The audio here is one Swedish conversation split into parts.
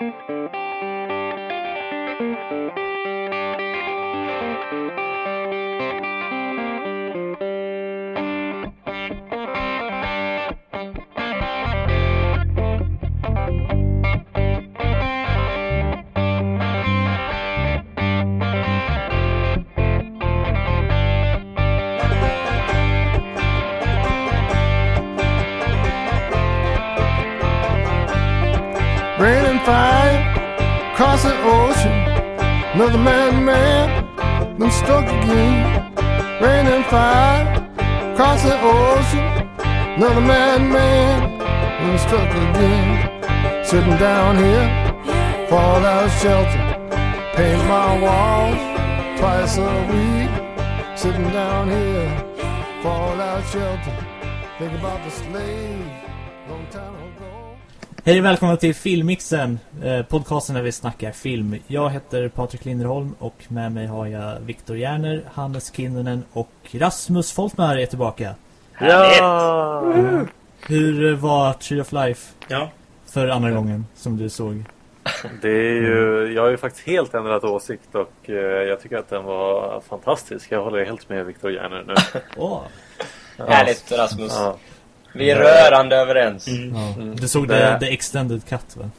Rain and fire across the ocean. Another madman, man, been struck again. Rain and fire across the ocean. Another madman, man, been struck again. Sitting down here, fallout shelter. Paint my walls twice a week. Sitting down here, fallout shelter. Think about the slaves long time ago. Hej och välkomna till Filmmixen, eh, podcasten där vi snackar film. Jag heter Patrik Linderholm och med mig har jag Viktor Järner, Hannes Kinnunen och Rasmus Foltmar är tillbaka. Ja! Hur var Tree of Life Ja. för andra gången som du såg? Det är ju, jag har ju faktiskt helt ändrat åsikt och eh, jag tycker att den var fantastisk. Jag håller helt med Viktor Järner nu. Åh, Härligt Rasmus. Ja. Vi är rörande överens. ja. Du såg Det- the, the Extended Cut va?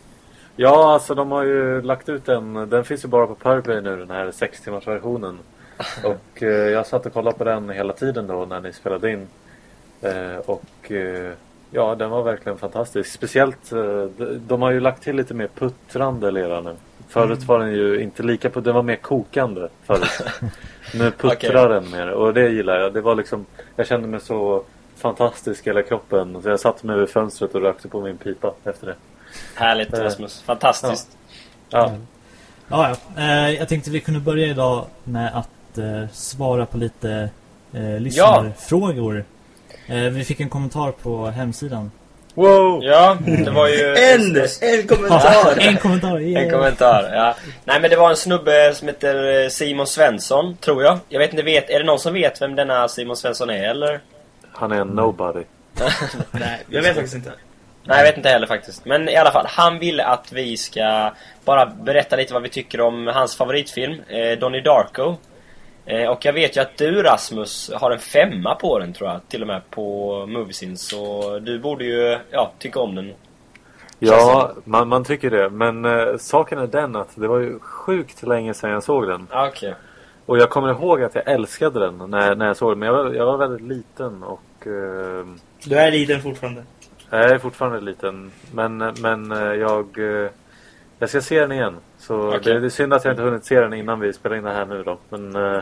ja, alltså de har ju lagt ut den. Den finns ju bara på Pirate nu, den här 6 timmars versionen. Och eh, jag satt och kollade på den hela tiden då när ni spelade in. Eh, och eh, ja, den var verkligen fantastisk. Speciellt, eh, de, har ju lagt till lite mer puttrande lera nu. Förut var den ju inte lika på, den var mer kokande förut. nu puttrar den mer och det gillar jag. Det var liksom, jag kände mig så fantastisk hela kroppen. Så jag satte mig vid fönstret och rökte på min pipa efter det. Härligt Eh, Rasmus. Fantastiskt. Ja, Ja, ja. Eh, jag tänkte vi kunde börja idag med att eh, svara på lite eh, lyssnarfrågor. Eh, vi fick en kommentar på hemsidan. Wow! Ja, det var ju... En! En kommentar! En kommentar, yeah. En kommentar, ja. Nej men det var en snubbe som heter Simon Svensson, tror jag. Jag vet inte, vet, är det någon som vet vem denna Simon Svensson är eller? Han är en nobody. Nej, jag vet faktiskt inte. Nej, jag vet inte heller faktiskt. Men i alla fall, han ville att vi ska bara berätta lite vad vi tycker om hans favoritfilm, eh, Donnie Darko. Eh, och jag vet ju att du Rasmus har en femma på den tror jag, till och med på Moviesin. Så du borde ju, ja, tycka om den. Ja, man, man tycker det. Men eh, saken är den att det var ju sjukt länge sedan jag såg den. Ah, Okej. Och jag kommer ihåg att jag älskade den när, när jag såg den. Men jag var, jag var väldigt liten och... Eh, Du är liten fortfarande. jag är fortfarande liten. Men, men eh, jag... Eh, jag ska se den igen. Så Okej. det, det är synd att jag inte hunnit se den innan vi spelar in det här nu då. Men eh,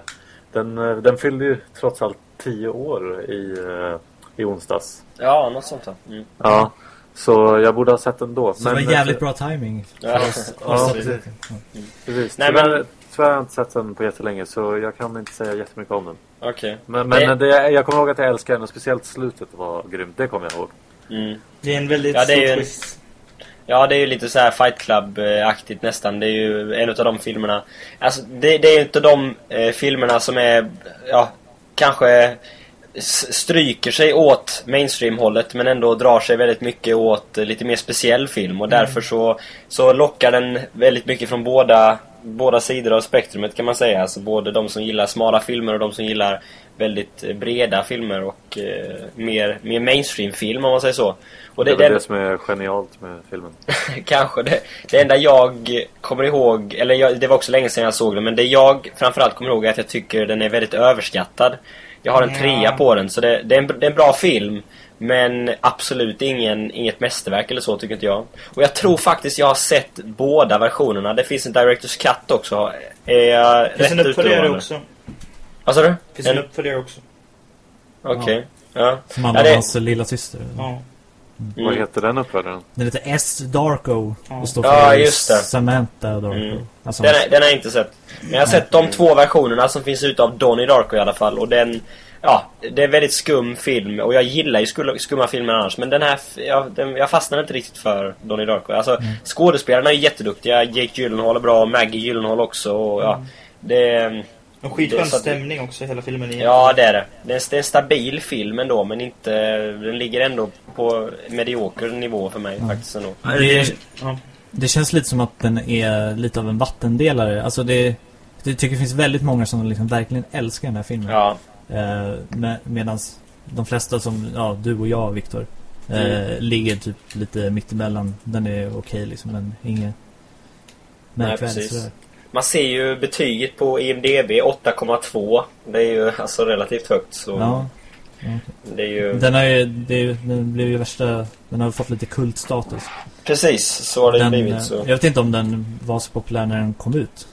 den, den fyllde ju trots allt tio år i, i onsdags. Ja, något sånt. Mm. Ja. Så jag borde ha sett den då. Så det var Men, jävligt bra timing. Ja. Ja, precis. Precis. Nej, men- tyvärr inte sett den på jättelänge så jag kan inte säga jättemycket om den. Okej. Men, men Det- det, jag kommer ihåg att jag älskar den och speciellt slutet var grymt. Det kommer jag ihåg. Mm. Det är en väldigt Ja, det är stor ju en- twist. Ja, det är ju lite så här Fight Club-aktigt nästan. Det är ju en av de filmerna. Alltså, det, det är ju inte de eh, filmerna som är, ja, kanske stryker sig åt mainstream-hållet men ändå drar sig väldigt mycket åt eh, lite mer speciell film och därför så, så lockar den väldigt mycket från båda, båda sidor av spektrumet kan man säga. Alltså både de som gillar smala filmer och de som gillar väldigt eh, breda filmer och eh, mer, mer mainstream-film om man säger så. Och Det, det, är den- det som är genialt med filmen. Kanske det. Det enda jag kommer ihåg, eller jag, det var också länge sedan jag såg den, men det jag framförallt kommer ihåg är att jag tycker den är väldigt överskattad. Jag har en trea på den, så det, det, är en, det är en bra film. Men absolut ingen, inget mästerverk eller så tycker inte jag. Och jag tror faktiskt jag har sett båda versionerna. Det finns en Directors Cut också. Är jag Det finns en rätt uppföljare utlovande? också. Vad sa du? Det finns en En- uppföljare också. Okej. Ja. Som handlar Ja, om det- hans lilla syster. Ja. Vad Mm. heter den uppföljaren? Den heter S. Darko. Ja. Och står för Ja, just det. Samantha Darko. Mm. Alltså, Den, är, den har jag inte sett. Men jag har sett de två versionerna som finns ute av Donnie Darko i alla fall. Och den... Ja, det är en väldigt skum film. Och jag gillar ju skum- skumma filmer annars. Men den här... Jag, den, jag fastnade inte riktigt för Donnie Darko. Alltså, Mm. skådespelarna är jätteduktiga. Jake Gyllenhaal är bra. Maggie Gyllenhaal också. Och, ja, det... Skitskön Det är så att- stämning också i hela filmen. igen. Ja, det är det. Det är, det är en stabil film ändå, men inte... Den ligger ändå på medioker nivå för mig faktiskt ändå. Det det känns lite som att den är lite av en vattendelare. Alltså det, jag tycker det finns väldigt många som liksom verkligen älskar den här filmen. Ja, med, Medan de flesta som, ja, du och jag, Viktor, eh, Mm. ligger typ lite mittemellan. Den är okej liksom, men inget märkvärdigt man ser ju betyget på IMDB 8,2. Det är ju alltså relativt högt så Ja. det är ju... Den, har ju, ju- den blev ju värsta, den har fått lite kultstatus. Precis, så har det Den, blivit eh, så. Jag vet inte om den var så populär när den kom ut.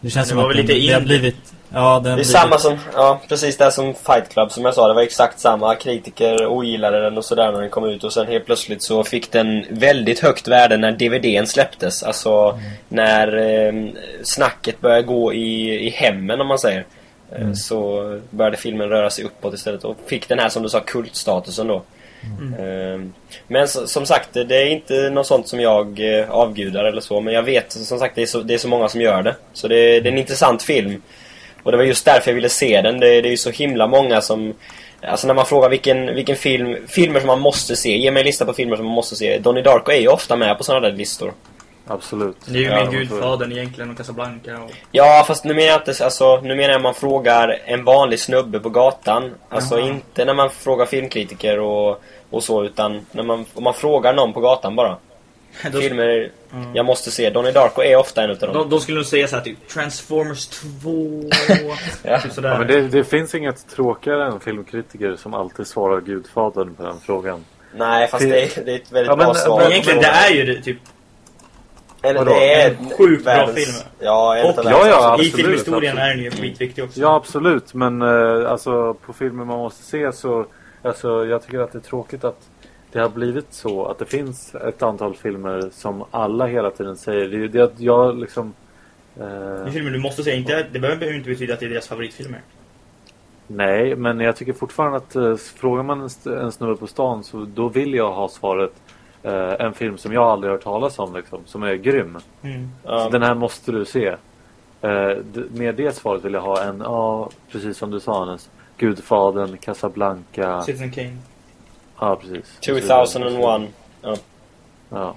Det känns Det som att den, lite det har blivit... Ja, Det är blivit, samma som, ja precis det som Fight Club som jag sa. Det var exakt samma. Kritiker ogillade den och sådär när den kom ut och sen helt plötsligt så fick den väldigt högt värde när DVDn släpptes. Alltså när eh, snacket började gå i, i hemmen om man säger. Eh, Mm. Så började filmen röra sig uppåt istället och fick den här som du sa kultstatusen då. Eh, Men så, som sagt, det är inte något sånt som jag eh, avgudar eller så. Men jag vet som sagt, det är så, det är så många som gör det. Så det, det är en intressant film. Och det var just därför jag ville se den. Det, det är ju så himla många som... Alltså när man frågar vilken, vilken film... Filmer som man måste se. Ge mig en lista på filmer som man måste se. Donnie Darko är ju ofta med på sådana där listor. Absolut. Det är ju Ja, det. Gudfadern egentligen och Casablanca och... Ja, fast nu menar jag inte... Alltså, nu menar jag man frågar en vanlig snubbe på gatan. Alltså Jaha. inte när man frågar filmkritiker och, och så, utan när man, om man frågar någon på gatan bara. Filmer Mm. jag måste se. Donnie Darko är ofta en utav dem. de, de skulle nog säga såhär typ Transformers 2... Ja. typ sådär. Ja, men det, det finns inget tråkigare än filmkritiker som alltid svarar Gudfadern på den frågan. Nej, fast det är, det är ett väldigt Ja, men- bra svar. men Egentligen, det är ju det, typ... Eller Vadå? det är En sjukt bra film. Ja, Och Ja, ja, absolut. I filmhistorien absolut. är den ju skitviktig också. Ja, absolut. Men eh, alltså på filmer man måste se så... Alltså jag tycker att det är tråkigt att det har blivit så att det finns ett antal filmer som alla hela tiden säger. Det är ju det att jag liksom... Det Eh, filmer du måste se. Inte, det behöver ju inte betyda att det är deras favoritfilmer. nej, men jag tycker fortfarande att eh, frågar man en, snubbe på stan så då vill jag ha svaret eh, en film som jag aldrig hört talas om liksom, som är grym. Mm. Så den här måste du se. Eh, med det svaret vill jag ha en, ja precis som du sa Hannes. Gudfadern, Casablanca. Citizen Kane. Ja precis. 2001. Ja. Ja.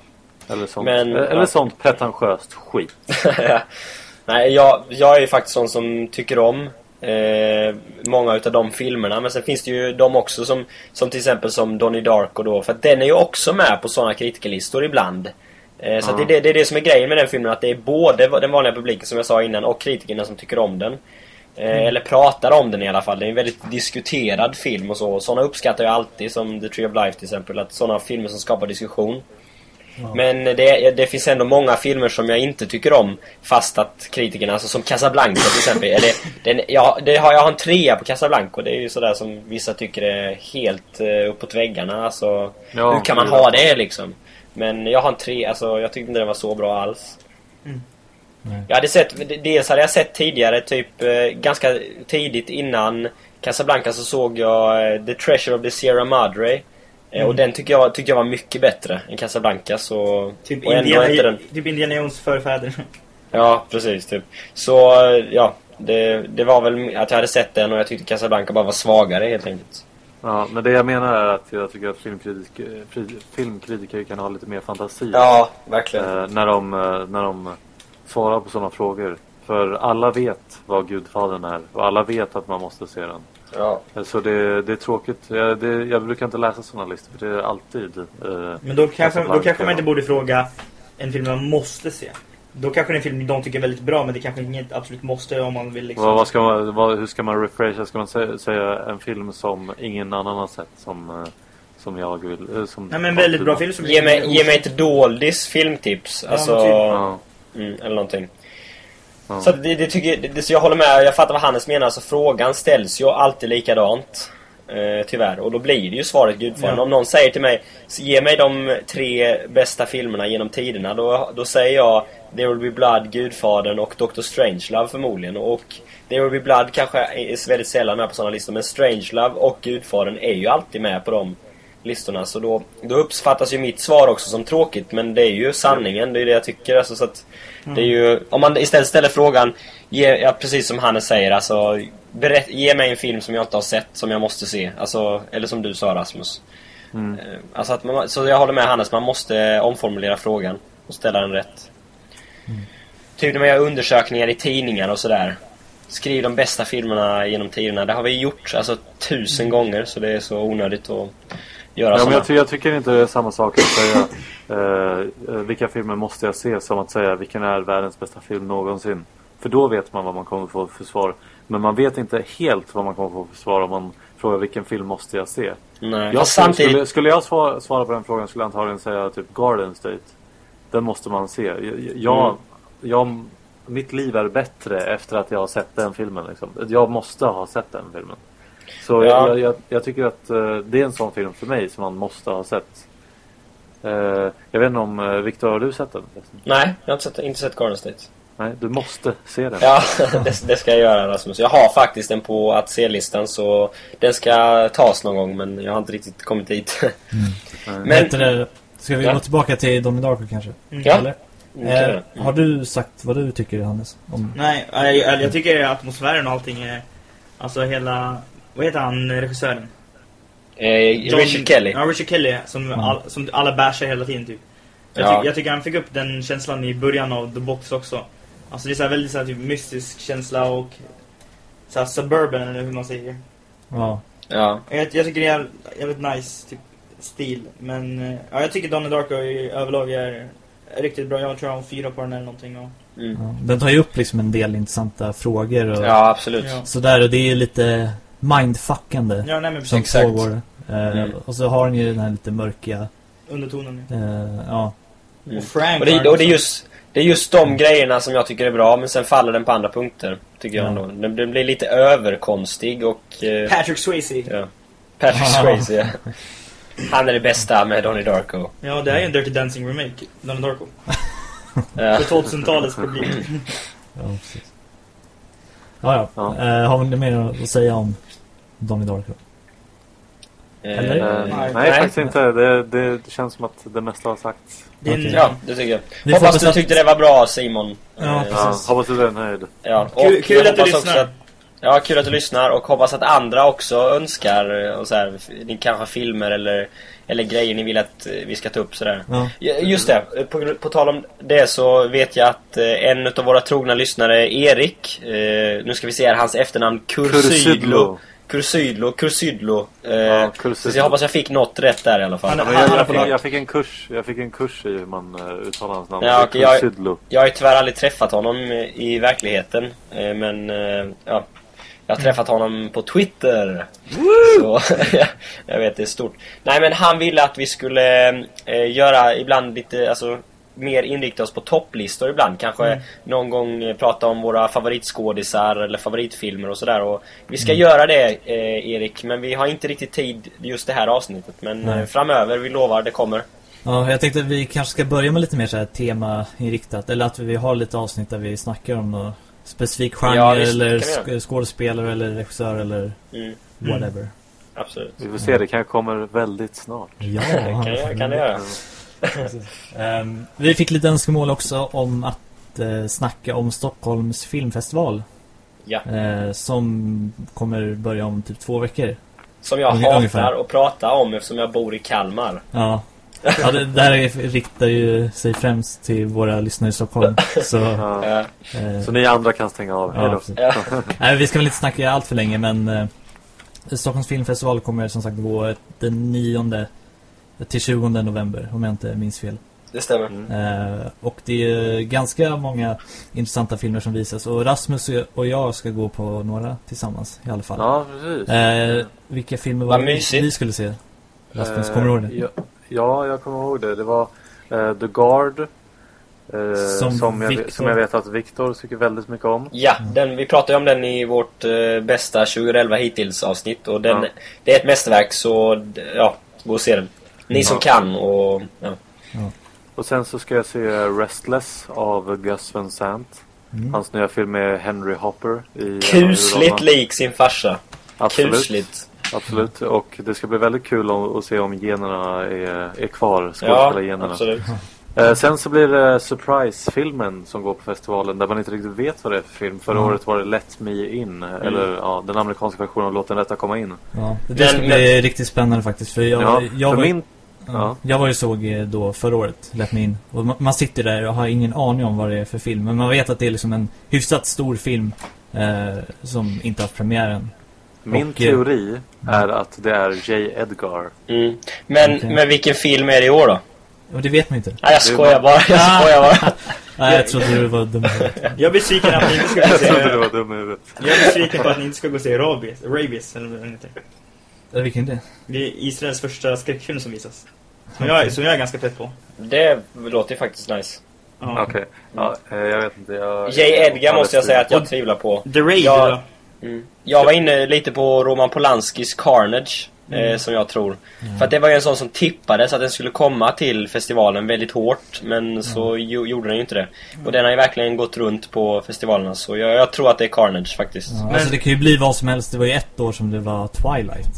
Eller sånt, Men, eh, eller ja. sånt pretentiöst skit. Nej, jag, jag är ju faktiskt sån som tycker om eh, många utav de filmerna. Men sen finns det ju de också som, som till exempel som Donnie Darko då. För att den är ju också med på såna kritikerlistor ibland. Eh, så att det, det, det är det som är grejen med den filmen. Att det är både den vanliga publiken som jag sa innan och kritikerna som tycker om den. Eh, Eller pratar om den i alla fall. Det är en väldigt diskuterad film och så. Såna uppskattar jag alltid. Som The Tree of Life till exempel. Att såna filmer som skapar diskussion. Men det, det finns ändå många filmer som jag inte tycker om Fast att kritikerna, alltså som Casablanca till exempel eller, den, ja, det har, Jag har en trea på Casablanca Det är ju sådär som vissa tycker är helt uh, uppåt väggarna alltså, Ja, Hur kan man ha det liksom? Men jag har en tre, alltså jag tyckte inte den var så bra alls Mm. Nej. Jag hade sett, dels hade jag sett tidigare typ eh, ganska tidigt innan Casablanca så såg jag eh, The Treasure of the Sierra Madre Eh, Och den tycker jag, tyckte jag var mycket bättre än Casablanca så... Typ och inte Indiana, den... typ Indiana Jones förfäder. Ja, precis typ. Så, ja. Det, det var väl att jag hade sett den och jag tyckte Casablanca bara var svagare helt enkelt. Ja, men det jag menar är att jag tycker att filmkritiker, filmkritiker kan ha lite mer fantasi. Ja, verkligen. eh, när, de, när de svarar på sådana frågor. För alla vet vad Gudfadern är och alla vet att man måste se den. Ja. Så det, det är tråkigt. Jag, det, jag brukar inte läsa sådana listor för det är alltid... Eh, Men då kanske, då kanske man inte borde fråga en film man måste se. Då kanske det är en film de tycker är väldigt bra men det kanske inget absolut måste om man vill liksom... vad, vad ska man, vad, hur ska man rephrasa? Ska man säga, säga en film som ingen annan har sett? Som, eh, som jag vill... eh, Som Nej men en väldigt bra film som Ge mig, ge mig ett doldis filmtips. Ja, Alltså... typ. Ja, Mm, eller någonting. ja. Så det, det tycker det, det, så jag håller med, jag fattar vad Hannes menar. Alltså frågan ställs ju alltid likadant. Eh, tyvärr. Och då blir det ju svaret Gudfadern. Ja. Om någon säger till mig, ge mig de tre bästa filmerna genom tiderna. Då, då säger jag There Will Be Blood, Gudfadern och Doctor Strangelove förmodligen. Och There Will Be Blood kanske är väldigt sällan med på sådana listor. Men Strangelove och Gudfadern är ju alltid med på de listorna. Så då, då uppfattas ju mitt svar också som tråkigt. Men det är ju sanningen, det är det jag tycker. Alltså, så att det är ju, om man istället ställer frågan, ge, ja, precis som Hannes säger, alltså, berätt, ge mig en film som jag inte har sett, som jag måste se. Alltså, eller som du sa Rasmus. Mm. Eh, Alltså att man, så jag håller med Hannes, man måste omformulera frågan. och ställa den rätt. Typ när man gör undersökningar i tidningar och sådär. Skriv de bästa filmerna genom tiderna. Det har vi gjort alltså tusen gånger så det är så onödigt att göra Ja, men jag, ty- jag tycker inte det är samma sak att säga eh, eh, vilka filmer måste jag se som att säga vilken är världens bästa film någonsin. För då vet man vad man kommer få för svar. Men man vet inte helt vad man kommer få för svar om man frågar vilken film måste jag se. Nej. Jag samtidigt... skulle, skulle jag svara, svara på den frågan skulle jag antagligen säga typ Garden State. Den måste man se. Jag, Mm. jag, mitt liv är bättre efter att jag har sett den filmen. Liksom. Jag måste ha sett den filmen. Så Ja. jag, jag, jag tycker att eh, det är en sån film för mig som man måste ha sett. Eh, jag vet inte om, uh, Viktor, har du sett den? Nej, jag har inte sett, inte sett Garden State. Nej, du måste se den. Ja, det, det ska jag göra Rasmus. Jag har faktiskt den på att se-listan så den ska tas någon gång men jag har inte riktigt kommit dit. Nej. Men... Det, ska vi Ja. gå tillbaka till Donnie Darko kanske? Ja. Eller? Eh, har du sagt vad du tycker Hannes? Om... Nej, jag, jag, jag tycker atmosfären och allting är... Alltså hela... Vad heter han, regissören? Eh, Richard Kelly. Ja, Richard Kelly. Som, all, som alla bashar hela tiden typ. Jag, Ja. ty, jag tycker han fick upp den känslan i början av The Box också. Alltså det är så här väldigt så här, typ, mystisk känsla och... Så här, suburban eller hur man säger. Ja. Ja. Jag, jag tycker det är jävligt nice typ, stil. Men eh, ja, jag tycker Donnie Darko i överlag är, är riktigt bra. Jag tror en fyra på den eller någonting. Och, Mm. ja. Den tar ju upp liksom en del intressanta frågor och ja, absolut. ja. sådär och det är ju lite mindfuckande ja, nej men som precis. Exakt. pågår. Eh, Mm. Och så har den ju den här lite mörka, Undertonen. Ja. eh, ja. Mm. Och Frank Och, det, och det, är just, det är just de grejerna som jag tycker är bra men sen faller den på andra punkter. Tycker jag Ja. ändå. Den, den blir lite överkonstig och... Eh, Patrick Swayze. ja. Patrick Swayze, ja. Han är det bästa med Donnie Darko. Ja, det är ju en Dirty Dancing remake. Donnie Darko. För 2000-talets publik. ja precis. Ja, ja. Ja. Eh, har vi något mer att säga om Donnie Darko? Eller? Eh, Eh, nej, Nej. faktiskt inte. Det, det, det känns som att det mesta har sagts. Det är en, Okej. Ja, det tycker jag. Vi Hoppas du att- tyckte det var bra Simon. Ja, Eh, Ja, Precis. hoppas du är nöjd. Ja, och Kul- kul att du lyssnar. också att- Ja, kul att du lyssnar och hoppas att andra också önskar eh, och så här, ni kanske filmer eller, eller grejer ni vill att eh, vi ska ta upp sådär. Ja. Ja, Just det, eh, på, på tal om det så vet jag att en av våra trogna lyssnare, Erik, eh, nu ska vi se här, hans efternamn Kursydlo. Kursydlo, Kursydlo. Eh, Ja, Kursydlo. Så jag hoppas jag fick något rätt där i alla fall. Han jag, jag, fick, jag, fick en kurs, jag fick en kurs i hur man uh, uttalar hans namn. Ja, okej, jag-. Jag har ju tyvärr aldrig träffat honom i verkligheten. eh, Men eh, ja, jag har träffat honom på Twitter. Så jag vet, det är stort. Nej men han ville att vi skulle eh, göra ibland lite, alltså mer inrikta oss på topplistor ibland. Kanske någon gång prata om våra favoritskådisar eller favoritfilmer och sådär. Och vi ska göra det eh, Erik, men vi har inte riktigt tid just det här avsnittet. Men Nej. eh, framöver, vi lovar, det kommer. Ja, jag tänkte att vi kanske ska börja med lite mer så här temainriktat. Eller att vi har lite avsnitt där vi snackar om någon specifik genre Ja, visst, eller det sk- skådespelare eller regissör eller Mm, whatever. absolut. Vi får se, det kan komma väldigt snart. Ja, Kan, jag, kan det göra. Ehm, vi fick lite önskemål också om att eh, snacka om Stockholms filmfestival. Ja. Eh, som kommer börja om typ två veckor. Som jag Unge- hatar ungefär. att prata om eftersom jag bor i Kalmar. Ja. ja det, det här är- riktar ju sig främst till våra lyssnare i Stockholm. Så, Ja. Eh, Så ni andra kan stänga av. Ja, ja. Nej, vi ska väl inte snacka allt för länge men eh, Stockholms filmfestival kommer som sagt gå den 9 till 20 november om jag inte minns fel. Det stämmer. Mm. Eh, och det är ganska många intressanta filmer som visas och Rasmus och jag ska gå på några tillsammans i alla fall. Ja, precis. Eh, vilka filmer var det vi skulle se? Rasmus, Eh, kommer du ihåg det? Ja, ja, jag kommer ihåg det. Det var eh, The Guard. eh, Som som, jag, som jag vet att Viktor tycker väldigt mycket om. Ja, den, vi pratade om den i vårt eh, bästa 2011 hittills avsnitt och den, Ja. det är ett mästerverk så ja, gå och se den. Ni som Ja. kan och ja. Och sen så ska jag se Restless av Gus Van Sant. Mm. Hans nya film med Henry Hopper. I kusligt lik sin farsa. Absolut. Kusligt. Absolut. Och det ska bli väldigt kul att, att se om generna är, är kvar. Ja, Skådespelargenerna. absolut. Eh, sen så blir det Surprise-filmen som går på festivalen där man inte riktigt vet vad det är för film. Förra Mm. året var det Let Me In. Mm. Eller ja, den amerikanska versionen av Låt den rätta komma in. Ja, det Den- ska bli riktigt spännande faktiskt för jag, Ja, jag för var... min, Ja. Jag var ju såg eh, då förra året, lät mig in. Och ma- man sitter där och har ingen aning om vad det är för film. Men man vet att det är liksom en hyfsat stor film eh, som inte haft premiären. Min Och, eh, teori är att det är J. Edgar. Mm. Men, Okej. men vilken film är det i år då? Och det vet man inte. Nej, jag skojar bara. Jag skojar bara. Nej, jag trodde du var dum. Jag är besviken att ni inte ska gå Jag se... trodde du var dum huvudet. Jag är besviken på att ni inte ska gå och se Rabies, Rabies eller vad. Eh, Vilken det? Det är Israels första skräckfilm som visas. Som jag, som jag är ganska pepp på. Det låter ju faktiskt nice. Ja. Okej. Ja, eh, jag vet inte. Jag, J. Edgar måste jag säga att jag tvivlar på. The Raid Ja. då? Mm. Jag var inne lite på Roman Polanskis Carnage. Eh, som jag tror. För att det var ju en sån som tippades att den skulle komma till festivalen väldigt hårt. Men så jo, gjorde den ju inte det. Och den har ju verkligen gått runt på festivalerna. Så jag, jag tror att det är Carnage faktiskt. Ja, Men- Alltså det kan ju bli vad som helst. Det var ju ett år som det var Twilight.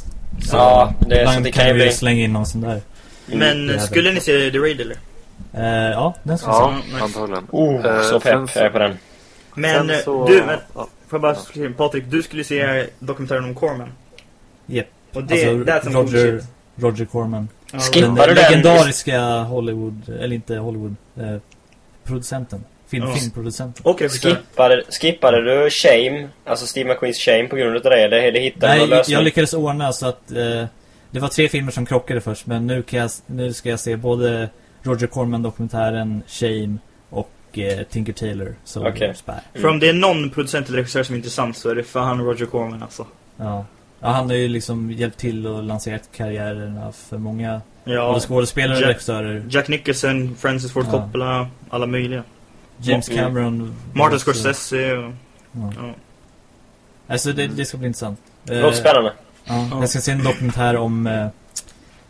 Så Ja, det- så det kan kan ju vi ju bli- slänga in någon sån där. Men skulle ni se The Raid eller? Eh, ja, den ska vi Ja, Så, nice. antagligen. Oh, Eh, så sen pepp jag är på den. Men eh, så- du, men, ja. Får jag bara flika in, Patrik, du skulle se dokumentären om Corman. Japp. Och det, Alltså, that's Roger. Roger Corman. Ja, Skip- Den Var det den- legendariska Hollywood, eller inte Hollywood, eh, producenten. Film, Ja. Filmproducenten. Regissör. Skippade, skippade du Shame, alltså Steve McQueens Shame på grund av det? Eller, eller hittade du Nej, lösning? jag lyckades ordna så att eh, det var tre filmer som krockade först. Men nu, kan jag, nu ska jag se både Roger Corman-dokumentären, Shame och eh, Tinker Tailor Soldier Okej. Spy. För om det är någon producent eller regissör som är intressant så är det fan Roger Corman alltså. Ja. ja, han har ju liksom hjälpt till och lanserat karriärerna för många Ja. skådespelare och Jack- regissörer. Jack Nicholson, Francis Ford Ja. Coppola, alla möjliga. James Mm. Cameron. Martin Scorsese och... Ja. Ja. Alltså det, det ska bli intressant. Det låter spännande. Ja, Ja. jag ska se en dokumentär om, eh,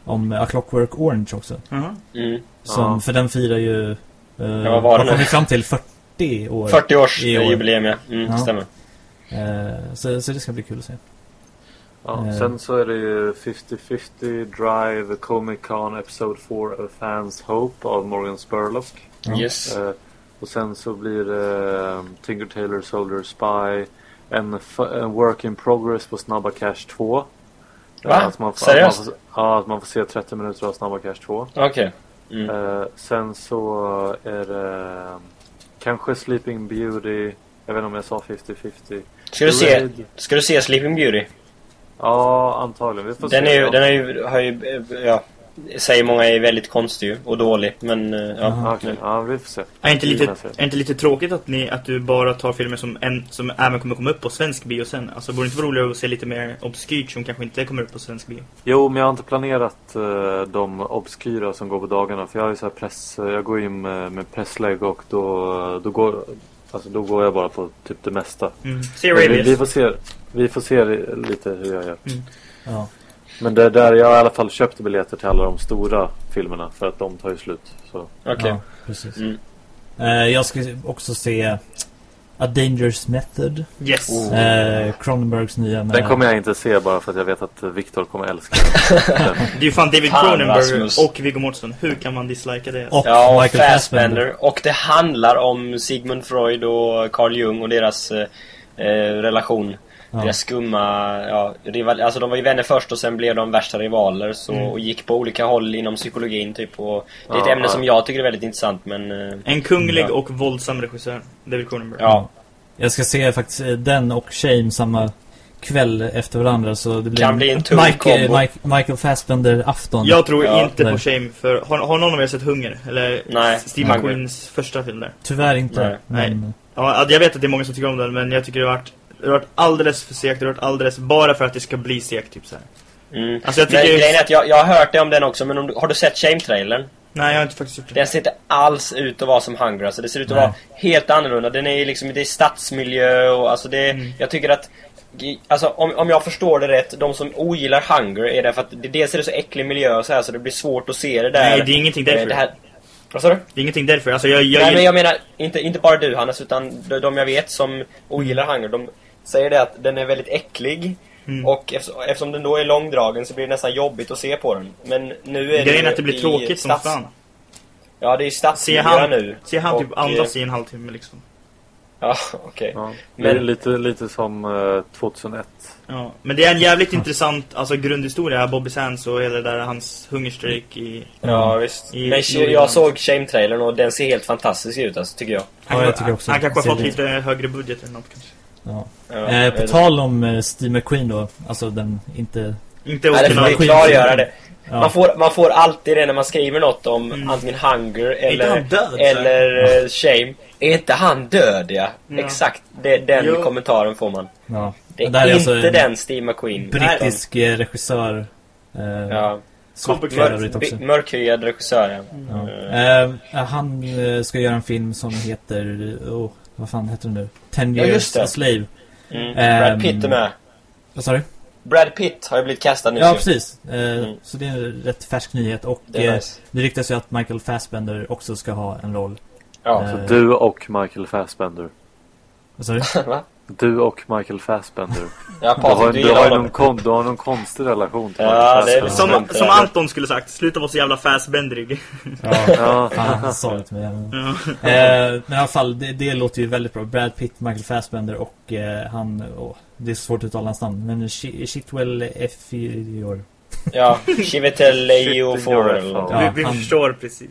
om A Clockwork Orange också. Jaha. Mm. Som, Ja. För den firar ju... Eh, vad var det nu? kom vi fram till? 40 år. 40 års I år. jubileum ja. Mm, Ja. stämmer. Eh, så, så det ska bli kul att se. Ja, Eh. sen så är det ju 50-50 Drive Comic Con Episode 4 A Fans Hope av Morgan Spurlock. Ja. Yes. Eh, och sen så blir det eh, Tinker Tailor Soldier Spy. En, Work in Progress på Snabba Cash 2. Eh, Va? Att man, får- Seriöst? Att man får, ja, att man får se 30 minuter av Snabba Cash 2. Okej. Mm. Eh, sen så är det kanske Sleeping Beauty. Jag vet inte om jag sa 50-50. Ska du se, ska du se Sleeping Beauty? Ja, antagligen. Vi får Den se. är ju, den är ju, har ju, eh, ja, säger många är väldigt konstig och dålig, men eh, ja. Jaha. Okej, ja vi får se. Är inte lite, är inte lite tråkigt att, ni, att du bara tar filmer som, en, som även kommer komma upp på svensk bio sen? Alltså borde det inte vara roligare att se lite mer obskyrt som kanske inte kommer upp på svensk bio? Jo, men jag har inte planerat eh, de obskyra som går på dagarna. För jag har ju så här press, jag går in med, med presslägg och då, då, går, alltså, då går jag bara på typ det mesta. Mm. Vi, vi, får se, vi får se lite hur jag gör. Ja. Men det där, jag har i alla fall köpt biljetter till alla de stora filmerna för att de tar ju slut. Så. Okej. Ja, precis. Mm. Eh, jag ska också se A Dangerous Method. Yes. Oh. Eh, Cronenbergs nya med... Den kommer jag inte se bara för att jag vet att Viktor kommer älska den. Det är ju fan David Cronenberg och Viggo Mortensen. Hur kan man dislika det? Och Ja, och Michael Fassbender. Fassbender. Och det handlar om Sigmund Freud och Carl Jung och deras eh, eh, relation. Ja. Deras skumma, ja, rival, alltså de var ju vänner först och sen blev de värsta rivaler så, Mm. och gick på olika håll inom psykologin typ. Och det är ett Ja, ämne ja. som jag tycker är väldigt intressant men... Eh, En kunglig Ja. och våldsam regissör. David Cronenberg. ja, Jag ska se faktiskt eh, den och Shame samma kväll efter varandra så det blir Kan bli en tung Mike, kombo. Mike, Michael Fassbender-afton. Jag tror Ja, inte nej. på Shame, för har, har någon av er sett Hunger? Eller Nej, Stephen Hunger. Queens första film där? Tyvärr inte. Nej. Men, Ja, jag vet att det är många som tycker om den, men jag tycker det har varit, det har varit alldeles för segt, det har varit alldeles, bara för att det ska bli segt typ så här. mm. Alltså jag Men tycker... grejen är att jag, jag har hört det om den också men om du, har du sett Shame-trailern? Nej, jag har inte faktiskt gjort det. Den ser inte alls ut att vara som Hunger, alltså det ser ut att Nej. vara helt annorlunda. Den är liksom, det är stadsmiljö och alltså det, Mm. jag tycker att Alltså om, om jag förstår det rätt, de som ogillar Hunger är därför att det, dels är det så äcklig miljö och så här så det blir svårt att se det där. Nej, det är ingenting Eh, därför. Det här, vad sa du? Det är ingenting därför. Alltså jag, jag, Nej men jag menar, inte, inte bara du Hannes, utan de, de jag vet som ogillar Hunger, de säger det att den är väldigt äcklig. Mm. Och eftersom, den då är långdragen så blir det nästan jobbigt att se på den. Men nu är Grejen det att det blir i tråkigt som stads- fan. Ja, det är ju Se stadsmiljö han, nu. se han typ Och, eh, andas i en halvtimme liksom. Ja, okej. Ja. Det är Men- lite, lite som eh, 2001. Ja. Men det är en jävligt intressant alltså, grundhistoria, Bobby Sands och hela där, hans hungerstrejk i... Ja, visst. I Men Nordirland. jag såg Shame-trailern och den ser helt fantastisk ut alltså, tycker jag. Ja, jag tycker också. Han kanske har fått Ser lite högre budget eller något kanske. Ja. Ja, Eh, på tal om eh, Steve McQueen då, alltså den inte... Inte Nej, det får klargöra det. Ja. Man, får, man får alltid det när man skriver något om Mm. antingen hunger eller, död, eller eh, shame. Är inte han död ja? Ja. Exakt, det, den Jo. kommentaren får man. Ja. Det är, är inte alltså en den Steve McQueen. Brittisk eh, regissör. Eh, Ja. Mörk- mörkhyad regissör ja. Ja. Eh, Eh, han ska göra en film som heter... Oh, vad fan heter den nu? Ten Ja, years a slave. Mm. Ehm, Brad Pitt är med. Vad sa du? Brad Pitt har ju blivit castad nu Ja, precis. Eh, Mm. Så det är en rätt färsk nyhet. Och Det eh, nice. det ryktas ju att Michael Fassbender också ska ha en roll. Ja. Eh, Så du och Michael Fassbender. Vad sa du? Va? Du och Michael Fassbender. Ja, Du har, Patrik, du du, har någon kon, du har någon konstig relation till Ja, Michael det är Fassbender. Som, som. Anton skulle sagt, sluta vara så jävla fastbendrig. Ja, Ja. fan, han sa det till mig. Ja. Eh, men i alla fall, det, det låter ju väldigt bra. Brad Pitt, Michael Fassbender och eh, han... åh, det är svårt att uttala hans namn. Men Chitwell Effior. Ja, Chivetel Leo. Ja, vi vi han- förstår precis.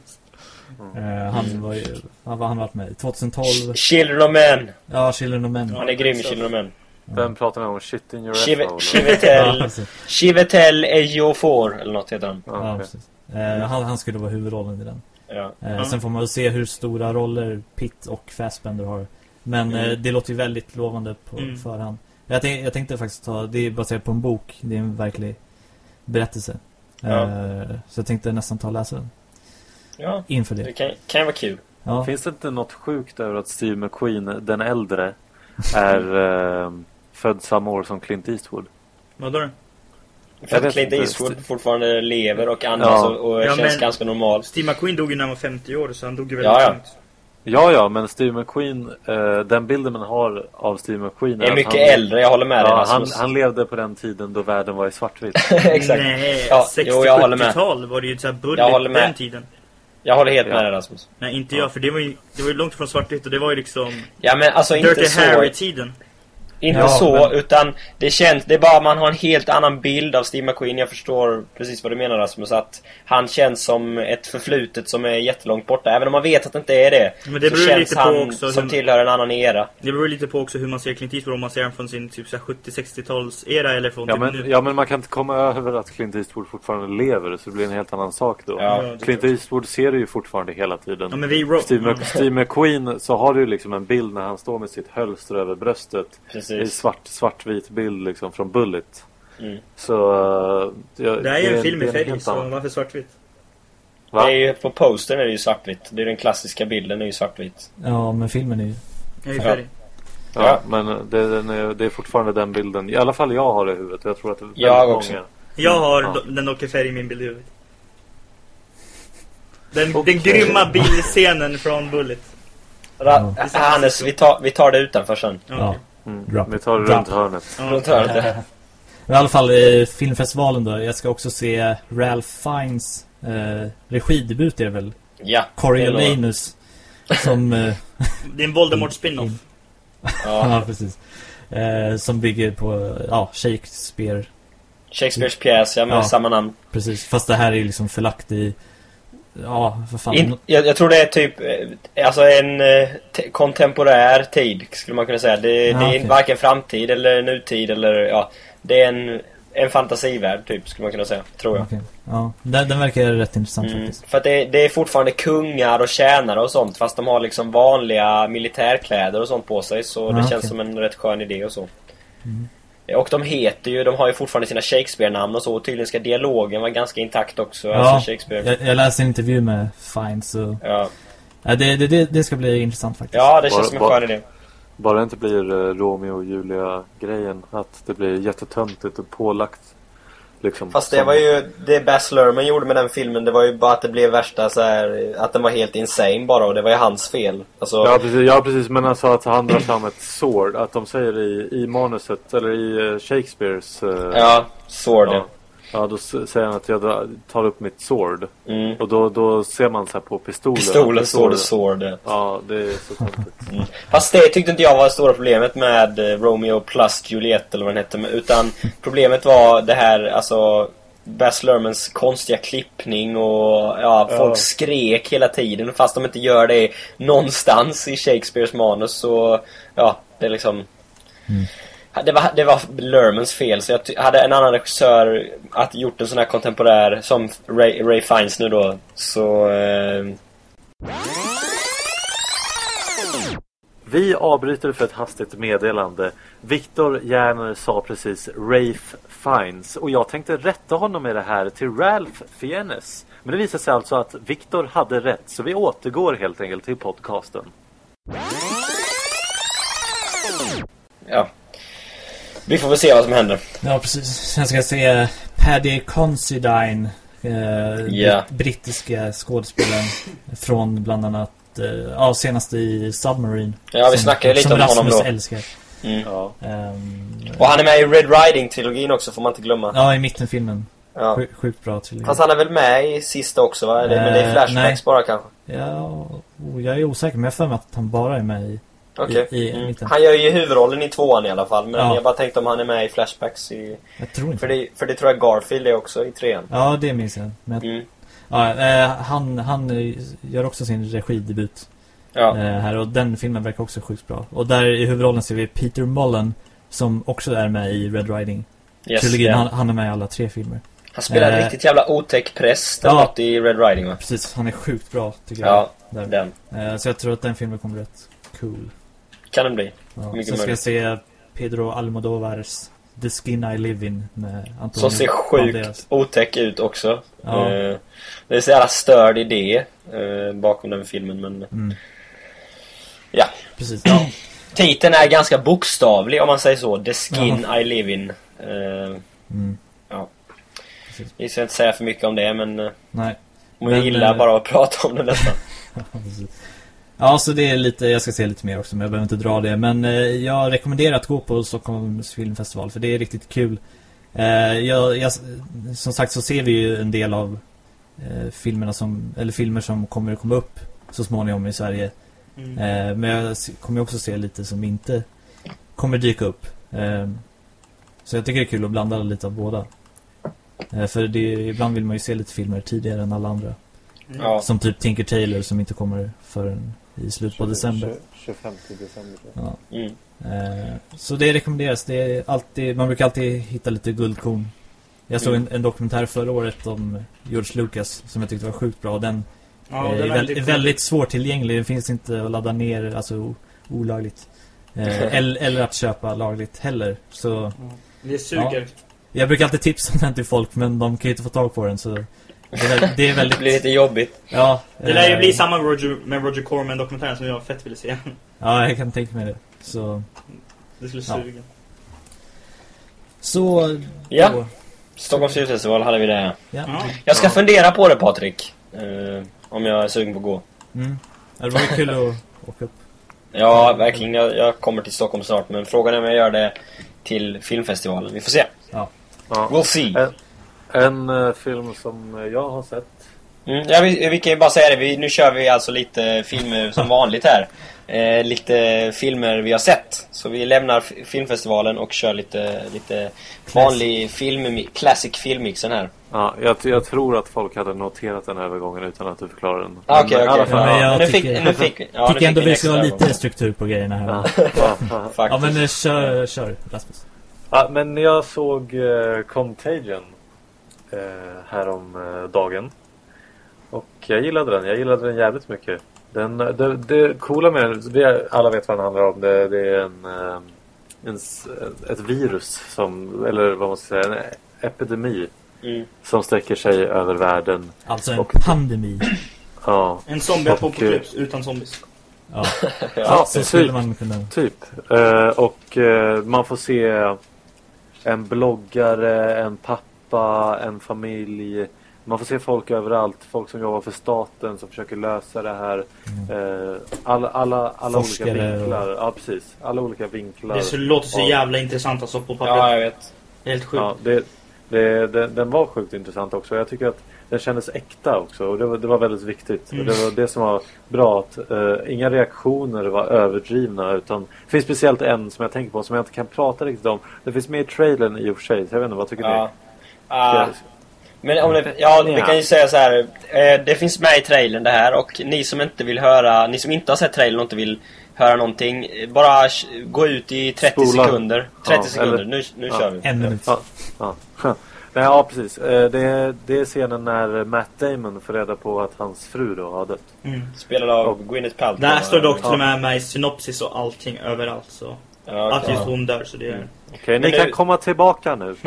Eh, han var ju... Vad har han varit med? 2012? Children of Men. Ja, Children of Men. Han är grym i Children of Men. Vem pratar ni om? Shit in your Chive- Chivetel. Chivetel Ejo Four eller något heter han. Ja, precis. Eh, han, han skulle vara huvudrollen i den. Ja. Ja. Sen får man se hur stora roller Pitt och Fassbender har. Men Mm. det låter ju väldigt lovande på Mm. förhand. Jag, tänk, jag tänkte faktiskt ta, det är baserat på en bok. Det är en verklig berättelse. Ja. Så jag tänkte nästan ta och läsa den. Ja, Inför det det. kan, kan vara kul. Ja. Finns det inte något sjukt över att Steve McQueen, den äldre, är eh, född samma år som Clint Eastwood? Vadå då? För att Clint inte. Eastwood fortfarande lever och andas Ja. och, och Ja, känns men- ganska normal. Steve McQueen dog ju när han var 50 år, så han dog ju väldigt Ja, ja. ungt. Ja, ja, men Steve McQueen, eh, den bilden man har av Steve McQueen Är att mycket han, äldre, jag håller med dig Ja, han, han levde på den tiden då världen var i svartvitt. Exakt. Nej, Ja, jo, jag håller med. 60-70-tal var det ju såhär Jag bullet håller med. den tiden. Jag håller helt Ja. med dig Rasmus. Nej, inte jag, för det var ju, det var ju långt från svartvitt och det var ju liksom Ja men alltså Dirty. Harry-tiden. Inte Ja, så, men- utan det känns, det är bara man har en helt annan bild av Steve McQueen. Jag förstår precis vad du menar Rasmus, att han känns som ett förflutet som är jättelångt borta. Även om man vet att det inte är det. Men det så beror känns lite på han också som hur- tillhör en annan era. Det beror lite på också hur man ser Clint Eastwood, om man ser honom från sin typ så här 70-60-tals era eller från Ja typ men, nu. ja men man kan inte komma över att Clint Eastwood fortfarande lever så det blir en helt annan sak då. Ja. Det Clint. Eastwood ser du ju fortfarande hela tiden. Ja, men vi Steve, Mc. Steve McQueen så har du ju liksom en bild när han står med sitt hölster över bröstet. I Precis. svart, svartvit bild liksom från Bullet. Mm. Så... Uh, jag, Det här är ju en film i är färg, så varför svartvitt? Va? Det är ju, på postern är det ju svartvitt. Det är den klassiska bilden, är ju svartvitt. ja, men filmen är ju... Är i Ja. färg. Ja, Ja. men det, det är fortfarande den bilden. I alla fall jag har det i huvudet. Jag tror att det är Jag också. många. Jag har Ja. den dock i färg i min bild i huvudet. Den, Okej. den grymma bilscenen från Bullet. Ja. Hannes, vi tar, vi tar det utanför sen. Ja. Mm. Vi tar det runt hörnet. Runt hörnet. Men I alla fall i filmfestivalen då. Jag ska också se Ralph Fiennes eh, regidebut är det väl? Ja. Coriolanus. Som... Eh, Det är en Voldemort spin-off. Ja. ja, precis. Eh, som bygger på, ja, Shakespeare. Shakespeares pjäs, ja med Ja. samma namn. Precis. Fast det här är ju liksom förlagt i... Ja, vad fan. In, jag, jag tror det är typ, eh, alltså en eh, te- kontemporär tid skulle man kunna säga. Det, Ja, det är okej. varken framtid eller nutid eller ja. Det är en, en fantasivärld typ skulle man kunna säga, tror jag. Okej. Ja, den, den verkar rätt intressant Mm. faktiskt. För att det, det är fortfarande kungar och tjänare och sånt fast de har liksom vanliga militärkläder och sånt på sig så Ja, det känns okej. som en rätt skön idé och så. Mm. Och de heter ju, de har ju fortfarande sina Shakespeare-namn och så och tydligen ska dialogen vara ganska intakt också. Ja, alltså Shakespeare. Jag, jag läste en intervju med Fiennes så... Ja, Ja, det, det, det, ska bli intressant faktiskt. ja det känns Bara- som en bara- skön idé. Bara det inte blir eh, Romeo och Julia-grejen. Att det blir jättetöntigt och pålagt. Liksom, Fast det som- var ju, det Baz Luhrmann gjorde med den filmen, det var ju bara att det blev värsta så här, att den var helt insane bara och det var ju hans fel. Alltså, Ja precis, ja precis, men alltså att han drar fram ett sword. Att de säger i, i manuset, eller i eh, Shakespeares... eh, ja, Sword. ja, Ja, då säger han att jag tar upp mitt sword. Mm. Och då, då ser man så här på pistolen. Pistolen står det sword- sword. Ja, det är så konstigt. Fast det tyckte inte jag var det stora problemet med eh, Romeo plus Juliet eller vad den hette. Utan problemet var det här, alltså Baz Luhrmanns konstiga klippning och ja, folk Ja. skrek hela tiden fast de inte gör det någonstans i Shakespeares manus så ja, det är liksom det var, det var Lermans fel, så jag hade en annan regissör att gjort en sån här kontemporär som Ray, Ray Fiennes nu då, så... Eh, Vi avbryter för ett hastigt meddelande. Viktor Järner sa precis Rafe Fiennes och jag tänkte rätta honom med det här till Ralph Fiennes. Men det visade sig alltså att Viktor hade rätt så vi återgår helt enkelt till podcasten. ja. Vi får väl se vad som händer. Ja, precis. Sen ska jag se Paddy Considine. Eh, brit- Brittiska skådespelaren. Från bland annat, eh, ja senast i Submarine. Ja, vi Som- snackade lite som om honom Rasmus då. älskar. Mm. Ja. Ehm, Och han är med i Red Riding-trilogin också, får man inte glömma. ja, i mittenfilmen. Ja. Sjuk, sjukt bra trilogi. Fast han är väl med i sista också va? Eller, men det är Eh, flashbacks nej. bara kanske? Ja, jag är osäker men jag för mig att han bara är med i... Okej. I- i mm. Han gör ju huvudrollen i tvåan i alla fall. Men Ja. jag bara tänkte om han är med i flashbacks i... Jag tror inte För det, för det tror jag Garfield är också i trean. Ja, det minns jag. Men Mm. Ja, eh, han, han eh, gör också sin regidebut Ja. eh, här och den filmen verkar också sjukt bra. Och där i huvudrollen ser vi Peter Mullen som också är med i Red Riding. Yes, Trilogin, ja. han, han är med i alla tre filmer. Han spelar en Eh. riktigt jävla otäck präst Ja. i Red Riding va? Precis, han är sjukt bra tycker Ja, jag. Där. den. Eh, så jag tror att den filmen kommer rätt cool. Kan den bli. Ja. Mycket Sen ska jag möjligt. se Pedro Almodovars The Skin I Live In med Antonio Som ser sjukt Banderas. otäck ut också. Ja. Eh, det är så jävla störd idé eh, bakom den filmen men... Mm. Ja. Precis, ja. Titeln är ganska bokstavlig om man säger så. The skin I live in. Eh, Mm. Ja. Precis. jag ska inte säga för mycket om det men... Nej. Man Men, gillar eh, bara att prata om det nästan. Ja, så det är lite, jag ska se lite mer också men jag behöver inte dra det. Men eh, jag rekommenderar att gå på Stockholms filmfestival för det är riktigt kul. Eh, jag, jag, som sagt så ser vi ju en del av eh, filmerna som, eller filmer som kommer att komma upp så småningom i Sverige. Mm. Eh, men jag kommer också se lite som inte kommer dyka upp. Eh, så jag tycker det är kul att blanda lite av båda. Eh, för det, ibland vill man ju se lite filmer tidigare än alla andra. Mm. Som typ Tinker Tailor som inte kommer förrän i slutet på december. 25 december. Ja. Mm. Eh, så det rekommenderas. Det är alltid, man brukar alltid hitta lite guldkorn. Jag såg Mm. en, en dokumentär förra året om George Lucas som jag tyckte var sjukt bra. Den Ja, eh, den är har väl, inte är väldigt svårtillgänglig. Den finns inte att ladda ner, alltså olagligt. Eh, eller, eller att köpa lagligt heller. Så Ja. Det suger. jag brukar alltid tipsa den till folk men de kan ju inte få tag på den så det är, det är Det väldigt... blir lite jobbigt. Ja, Det lär ju eh, bli samma Roger, med Roger Corman-dokumentären som jag fett ville se. Ja, jag kan tänka mig det. Så, Det skulle Ja. suga. så Ja. då- Stockholms filmfestival hade vi det. ja. Ja. Jag ska fundera på det Patrik. Eh, om jag är sugen på att gå. Mm. Det var ju kul att åka upp. Ja, verkligen. Jag, jag kommer till Stockholm snart. Men frågan är om jag gör det till filmfestivalen. Vi får se. Ja. We'll see. En, eh, film som jag har sett. Mm, ja, vi, vi kan ju bara säga det. Vi, nu kör vi alltså lite filmer som vanligt här. Eh, lite filmer vi har sett. Så vi lämnar filmfestivalen och kör lite, lite vanlig film, classic filmmixen här. Ja, jag, jag tror att folk hade noterat den övergången utan att du förklarar den. Ah, Okej, alla fall, Ja, ja. jag nu, fick, tycker- nu fick vi. Ja, nu Tycker ändå fick vi vi ska ha en lite extra struktur på grejerna här. Ja, Ja, ja, men eh, kör, kör Rasmus. Ja, men jag såg eh, Contagion eh, härom eh, dagen. Och jag gillade den. Jag gillade den jävligt mycket. Den, det, det coola med den, vi alla vet vad den handlar om. Det, det är en, eh, en, ett virus som, eller vad man ska säga, en epidemi Mm. som sträcker sig över världen. Alltså en Och- pandemi. Ja, En zombie-apokalyps utan zombies. Ja, ja så skulle typ. man kunna... Typ. Eh, och eh, man får se en bloggare, en pappa, en familj. Man får se folk överallt. Folk som jobbar för staten som försöker lösa det här. Eh, alla alla, alla olika Forskare och- vinklar. Ja, precis. Alla olika vinklar. Det så, låter så av- jävla intressant alltså på pappret. Ja, jag vet. Helt sjukt. Ja, det, Det, det, den var sjukt intressant också. Jag tycker att den kändes äkta också och det var, det var väldigt viktigt. Mm. Och det var det som var bra att eh, inga reaktioner var överdrivna utan det finns speciellt en som jag tänker på som jag inte kan prata riktigt om. Det finns med i trailern i och för sig, så jag vet inte, vad tycker Ja. ni? Ah, men om det, ja, vi kan ju säga så här. Eh, det finns med i trailern det här och ni som inte vill höra, ni som inte har sett trailern och inte vill höra någonting, eh, bara gå ut i 30 Spola. sekunder. 30 Ja, sekunder, eller- nu, nu Ja. kör vi. En minut. Ja, ja. Nej, ja precis. Eh, Det, det är scenen när Matt Damon får reda på att hans fru då har dött. Mm. Spelad av Och- Gwyneth Paltrow. Där står dock till och med med i synopsis och allting överallt så. Ja, Att just hon dör så det är... Mm. Okej, Men ni nu- kan komma tillbaka nu.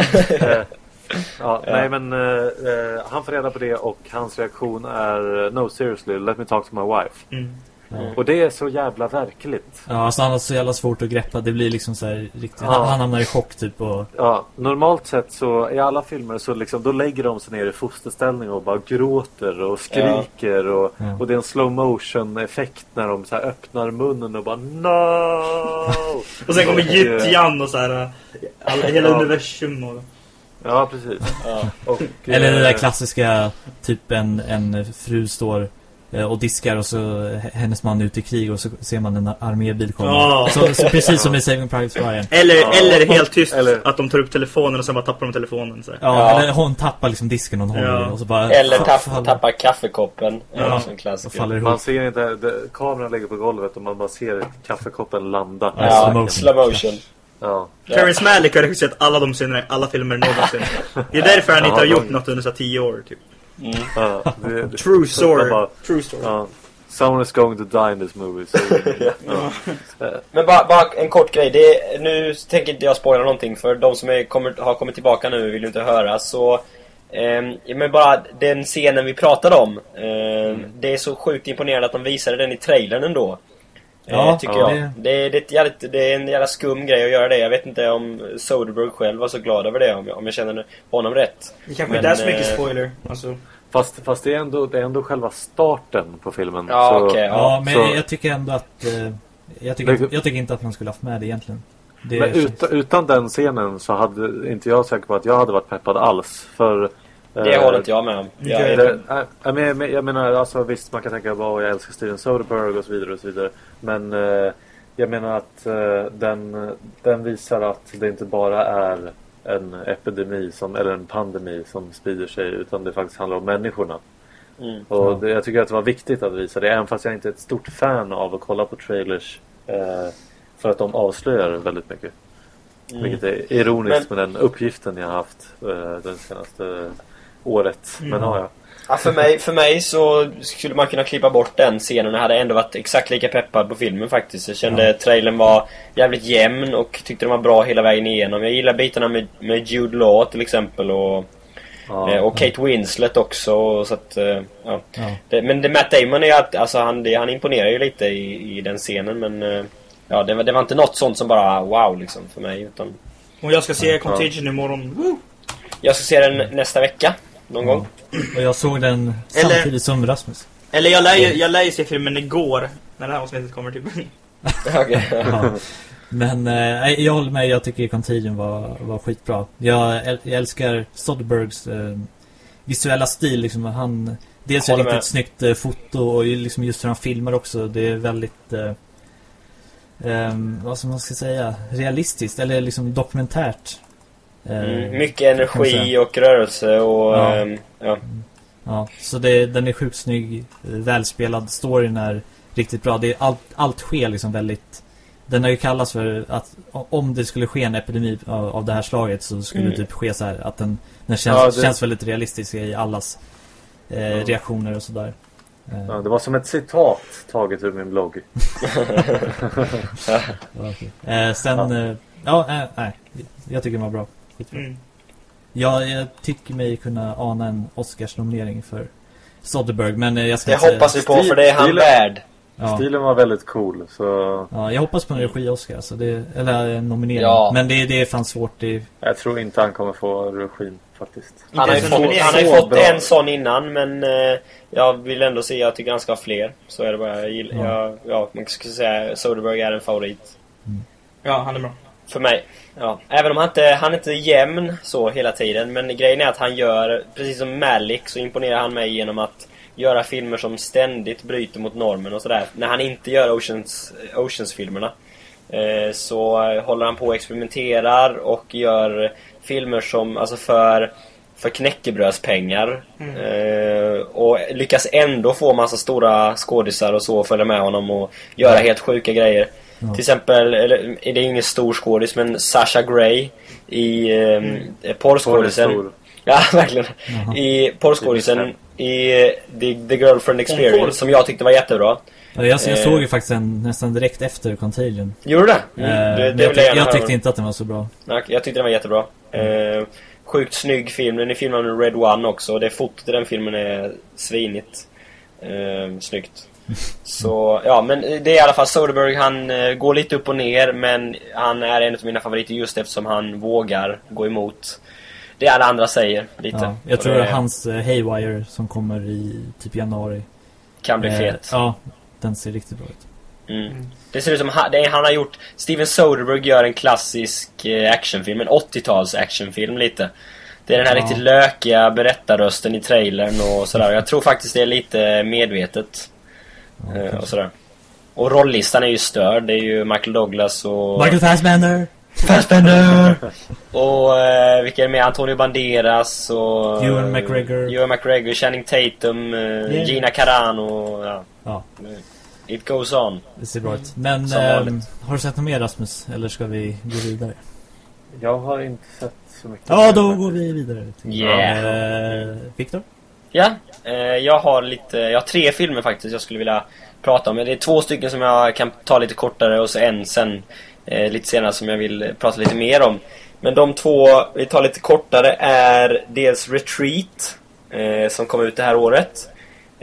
Eh, ja, Ja. Nej men eh, eh, han får reda på det och hans reaktion är No seriously, let me talk to my wife. Mm. Mm. Och det är så jävla verkligt. Ja, alltså han har så jävla svårt att greppa. Det blir liksom så här riktigt... Ja. Han, hamnar i chock typ och... Ja, normalt sett så i alla filmer så liksom, då lägger de sig ner i fosterställning och bara gråter och skriker och, Ja. och det är en slow motion effekt när de så här öppnar munnen och bara No! Och sen kommer eh, gyttjan och så här. hela Ja. universum och... Ja, precis. Ja. Och, Eller det där eh, klassiska, typ en, en fru står eh, och diskar och så hennes man är ute i krig och så ser man en armébil komma. Ja. Så, så precis som i Saving Private Ryan. Eller, Ja. eller helt tyst, Eller- att de tar upp telefonen och sen bara tappar de telefonen så. Ja, Ja. eller hon tappar liksom disken hon håller och så bara... Eller tapp, faller- tappar kaffekoppen. Ja. Faller Man ser inte, det, kameran ligger på golvet och man bara ser kaffekoppen landa. Ja, Ja, slow motion. slow motion. Ja. Ja. Terrence Malick har regisserat alla de scenerna i alla filmer någonsin. Det är därför han inte har gjort något under så tio år typ. Mm. ja det, det, True story. bara- True story. ja. Someone is going to die in this movie. Så, ja. Men bara, bara en kort grej. Det är, nu tänker inte jag spoila någonting för de som är, kommer, har kommit tillbaka nu vill ju inte höra. Så, ja, men bara den scenen vi pratade om. ehm, Det är så sjukt imponerande att de visade den i trailern ändå. Ja, eh, tycker ja. jag. Det, det, är ett jävligt, det är en jävla skum grej att göra det. Jag vet inte om Soderbergh själv var så glad över det, om jag, om jag känner honom rätt. Det kanske inte är så mycket eh, spoiler. Alltså, Fast, fast det, är ändå, det är ändå själva starten på filmen. Ja, så, okej. Ja, men så- jag tycker ändå att... Eh, jag, tycker, Det- jag tycker inte att man skulle haft med det egentligen. Det Men utan, utan den scenen så hade inte jag säker på att jag hade varit peppad alls. För, Det eh, håller inte jag med om. Jag. Det, äh, jag, men, jag menar, alltså visst man kan tänka att jag älskar Steven Soderbergh och så vidare och så vidare. Men eh, jag menar att eh, den, den visar att det inte bara är en epidemi som, eller en pandemi som sprider sig utan det faktiskt handlar om människorna. mm. Och det, jag tycker att det var viktigt att visa det även fast jag inte är ett stort fan av att kolla på trailers. Eh, för att de avslöjar väldigt mycket. Mm. Vilket är ironiskt med den uppgiften jag har haft eh, den senaste året. Men Mm. ja, ja. Ja, för, mig, för mig så skulle man kunna klippa bort den scenen. Jag hade ändå varit exakt lika peppad på filmen faktiskt. Jag kände Ja. trailern var jävligt jämn och tyckte den var bra hela vägen igenom. Jag gillar bitarna med, med Jude Law till exempel och, ja. eh, och Kate Winslet också. Så att, eh, ja. Ja. det, men det, Matt Damon är ju att, alltså han, det, han imponerar ju lite i, i den scenen men eh, Ja, det var, det var inte något sånt som bara wow liksom för mig utan och jag ska se Contagion imorgon. Woo! Jag ska se den nästa vecka. Någon gång. Och jag såg den Eller- samtidigt som Rasmus. Eller jag lär, ju, jag lär ju se filmen igår. När det här avsnittet kommer typ. Okej. Ja. Men eh, jag håller med, jag tycker Contagion var, var skitbra. Jag, äl- jag älskar Soderbergs eh, visuella stil. Liksom. Han, dels är det riktigt snyggt eh, foto och liksom just hur han filmar också. Det är väldigt, eh, ehm, vad som man ska säga, realistiskt eller liksom dokumentärt. Eh, Mm, mycket kan man energi och rörelse och... Ja. ehm, ja. Ja, så det, den är sjukt snygg, eh, välspelad, storyn är riktigt bra. Det är allt, allt sker liksom väldigt... Den har ju kallats för att om det skulle ske en epidemi av, av det här slaget så skulle Mm. det typ ske så här att den, den känns, Ja, det- känns väldigt realistisk i allas eh, Ja. reaktioner och sådär. Eh, Ja, det var som ett citat taget ur min blogg. ja, okej. eh, sen, Ja. eh, ja, eh, nej. Jag tycker den var bra. Mm. Ja, jag tycker mig kunna ana en Oscars-nominering för Soderbergh, men eh, jag ska Det säga- hoppas vi på för det är han Stilen- värd. Ja. Stilen var väldigt cool. Så Ja, jag hoppas på en regi-Oscar, så det, eller en nominering. Ja. Men det, det är fan svårt. Det, jag tror inte han kommer få regin faktiskt. Han har ju fått, han har ju fått bra. en sån innan men eh, jag vill ändå säga att jag tycker han ska ha fler. Så är det bara. Jag gillar, Ja. jag, ja, man skulle säga Soderbergh är en favorit. Ja, han är bra. För mig. Ja. Även om han inte, han är inte jämn så hela tiden. Men grejen är att han gör, precis som Malik, så imponerar han mig genom att göra filmer som ständigt bryter mot normen och sådär. När han inte gör Oceans, Oceans-filmerna. Eh, så håller han på och experimenterar och gör filmer som, alltså för för knäckebrödspengar. Mm. Eh, och lyckas ändå få massa stora skådisar och så följa med honom och göra helt sjuka grejer. Ja. Till exempel, eller det är ingen stor skådis, men Sasha Grey i eh, Mm. porrskådisen. Ja, verkligen. Jaha. I porrskådisen i eh, The, The Girlfriend Experience, som jag tyckte var jättebra. Ja, Jag, jag Eh. såg ju faktiskt den nästan direkt efter Contagion. Gjorde du det? Eh, Mm, det, det jag, tyck, jag tyckte inte att den var så bra. Nej, Jag tyckte den var jättebra. Eh, sjukt snygg film. Den är filmad med Red One också. Det fotot i den filmen är svinigt. Eh, snyggt. Så, ja men det är i alla fall Soderbergh. Han eh, går lite upp och ner men han är en av mina favoriter just eftersom han vågar gå emot det alla andra säger. Lite. Ja, jag tror det är hans eh, Haywire som kommer i typ januari. kan bli Eh, fet. Ja, den ser riktigt bra ut. Mm. Det ser ut som han, det är, han har gjort... Steven Soderbergh gör en klassisk actionfilm, en 80-tals actionfilm lite. Det är den här Ja. riktigt lökiga berättarrösten i trailern och sådär. Jag tror faktiskt det är lite medvetet. Ja, eh, och sådär. Och rolllistan är ju störd. Det är ju Michael Douglas och... Michael Fassbender! Fassbender! och eh, vilka är med? Antonio Banderas och... Ewan McGregor. Ewan McGregor, Channing Tatum, eh, Gina Carano. Ja. Ja, It goes on. det ser bra ut. Men eh, har du sett något mer Rasmus? Eller ska vi gå vidare? Jag har inte sett så mycket. Ja, då går vi vidare. Yeah. Eh, Victor? Ja, Eh, jag har lite, jag har tre filmer faktiskt jag skulle vilja prata om. Men Det är två stycken som jag kan ta lite kortare och så en sen eh, lite senare som jag vill prata lite mer om. Men de två vi tar lite kortare är dels Retreat eh, som kom ut det här året.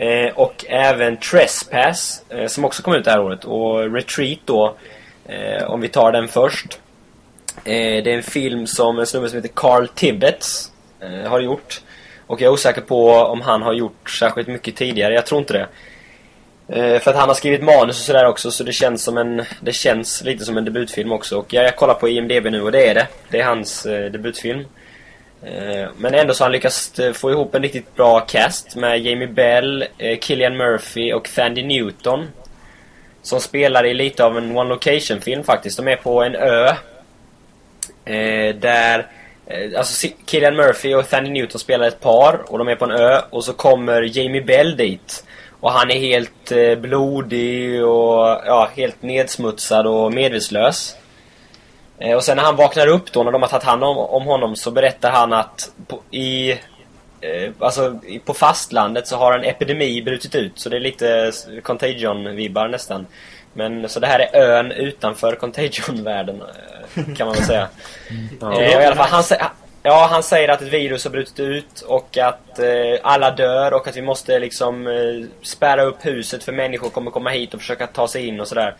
Eh, och även Trespass eh, som också kom ut det här året. Och Retreat då, eh, om vi tar den först. Det är en film som en snubbe som heter Carl Tibbets har gjort. Och jag är osäker på om han har gjort särskilt mycket tidigare. Jag tror inte det. Eh, för att han har skrivit manus och sådär också så det känns som en Det känns lite som en debutfilm också och jag, jag kollar på IMDB nu och det är det. Det är hans eh, debutfilm. Eh, men ändå så har han lyckats eh, få ihop en riktigt bra cast med Jamie Bell, eh, Killian Murphy och Fandy Newton. Som spelar i lite av en one location film faktiskt. De är på en ö. Eh, där Eh, alltså Killian Murphy och Thandy Newton spelar ett par och de är på en ö och så kommer Jamie Bell dit. Och han är helt eh, blodig och ja, helt nedsmutsad och medvetslös. Eh, och sen när han vaknar upp då, när de har tagit hand om, om honom, så berättar han att på, i... Eh, alltså i- på fastlandet så har en epidemi brutit ut, så det är lite Contagion-vibbar nästan. Men så det här är ön utanför Contagion-världen, eh, kan man väl säga. Ja. Eh, i alla fall, han, ja, han säger att ett virus har brutit ut och att eh, alla dör och att vi måste liksom eh, spärra upp huset för människor kommer komma hit och försöka ta sig in och sådär.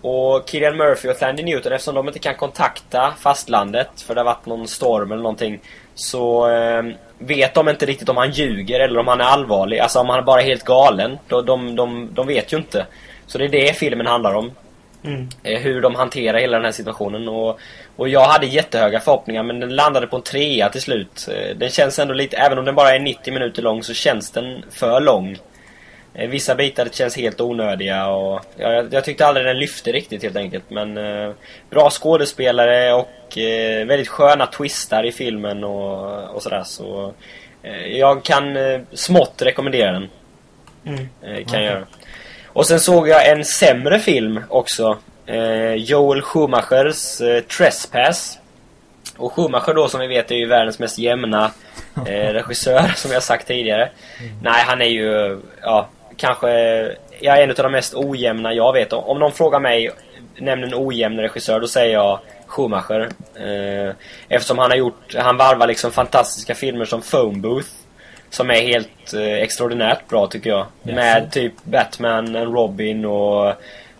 Och Killian Murphy och Thandy Newton, eftersom de inte kan kontakta fastlandet för det har varit någon storm eller någonting, så eh, vet de inte riktigt om han ljuger eller om han är allvarlig. Alltså om han bara är helt galen. De, de, de, de vet ju inte. Så det är det filmen handlar om. Mm. Eh, hur de hanterar hela den här situationen. Och, och jag hade jättehöga förhoppningar men den landade på en trea till slut. Eh, Den känns ändå lite, även om den bara är 90 minuter lång så känns den för lång. Eh, Vissa bitar känns helt onödiga och ja, jag, jag tyckte aldrig den lyfte riktigt helt enkelt. Men eh, bra skådespelare och eh, väldigt sköna twistar i filmen och, och sådär. Så eh, jag kan eh, smått rekommendera den. Mm. Kan jag göra. Och sen såg jag en sämre film också. Eh, Joel Schumachers eh, Trespass. Och Schumacher då som vi vet är ju världens mest jämna eh, regissör som jag sagt tidigare. Nej, han är ju, ja, kanske, jag är en av de mest ojämna jag vet. Om, om någon frågar mig, nämn en ojämn regissör, då säger jag Schumacher. Eh, eftersom han har gjort, han varvar liksom fantastiska filmer som Phone Booth. Som är helt eh, extraordinärt bra tycker jag. Jaså? Med typ Batman and Robin och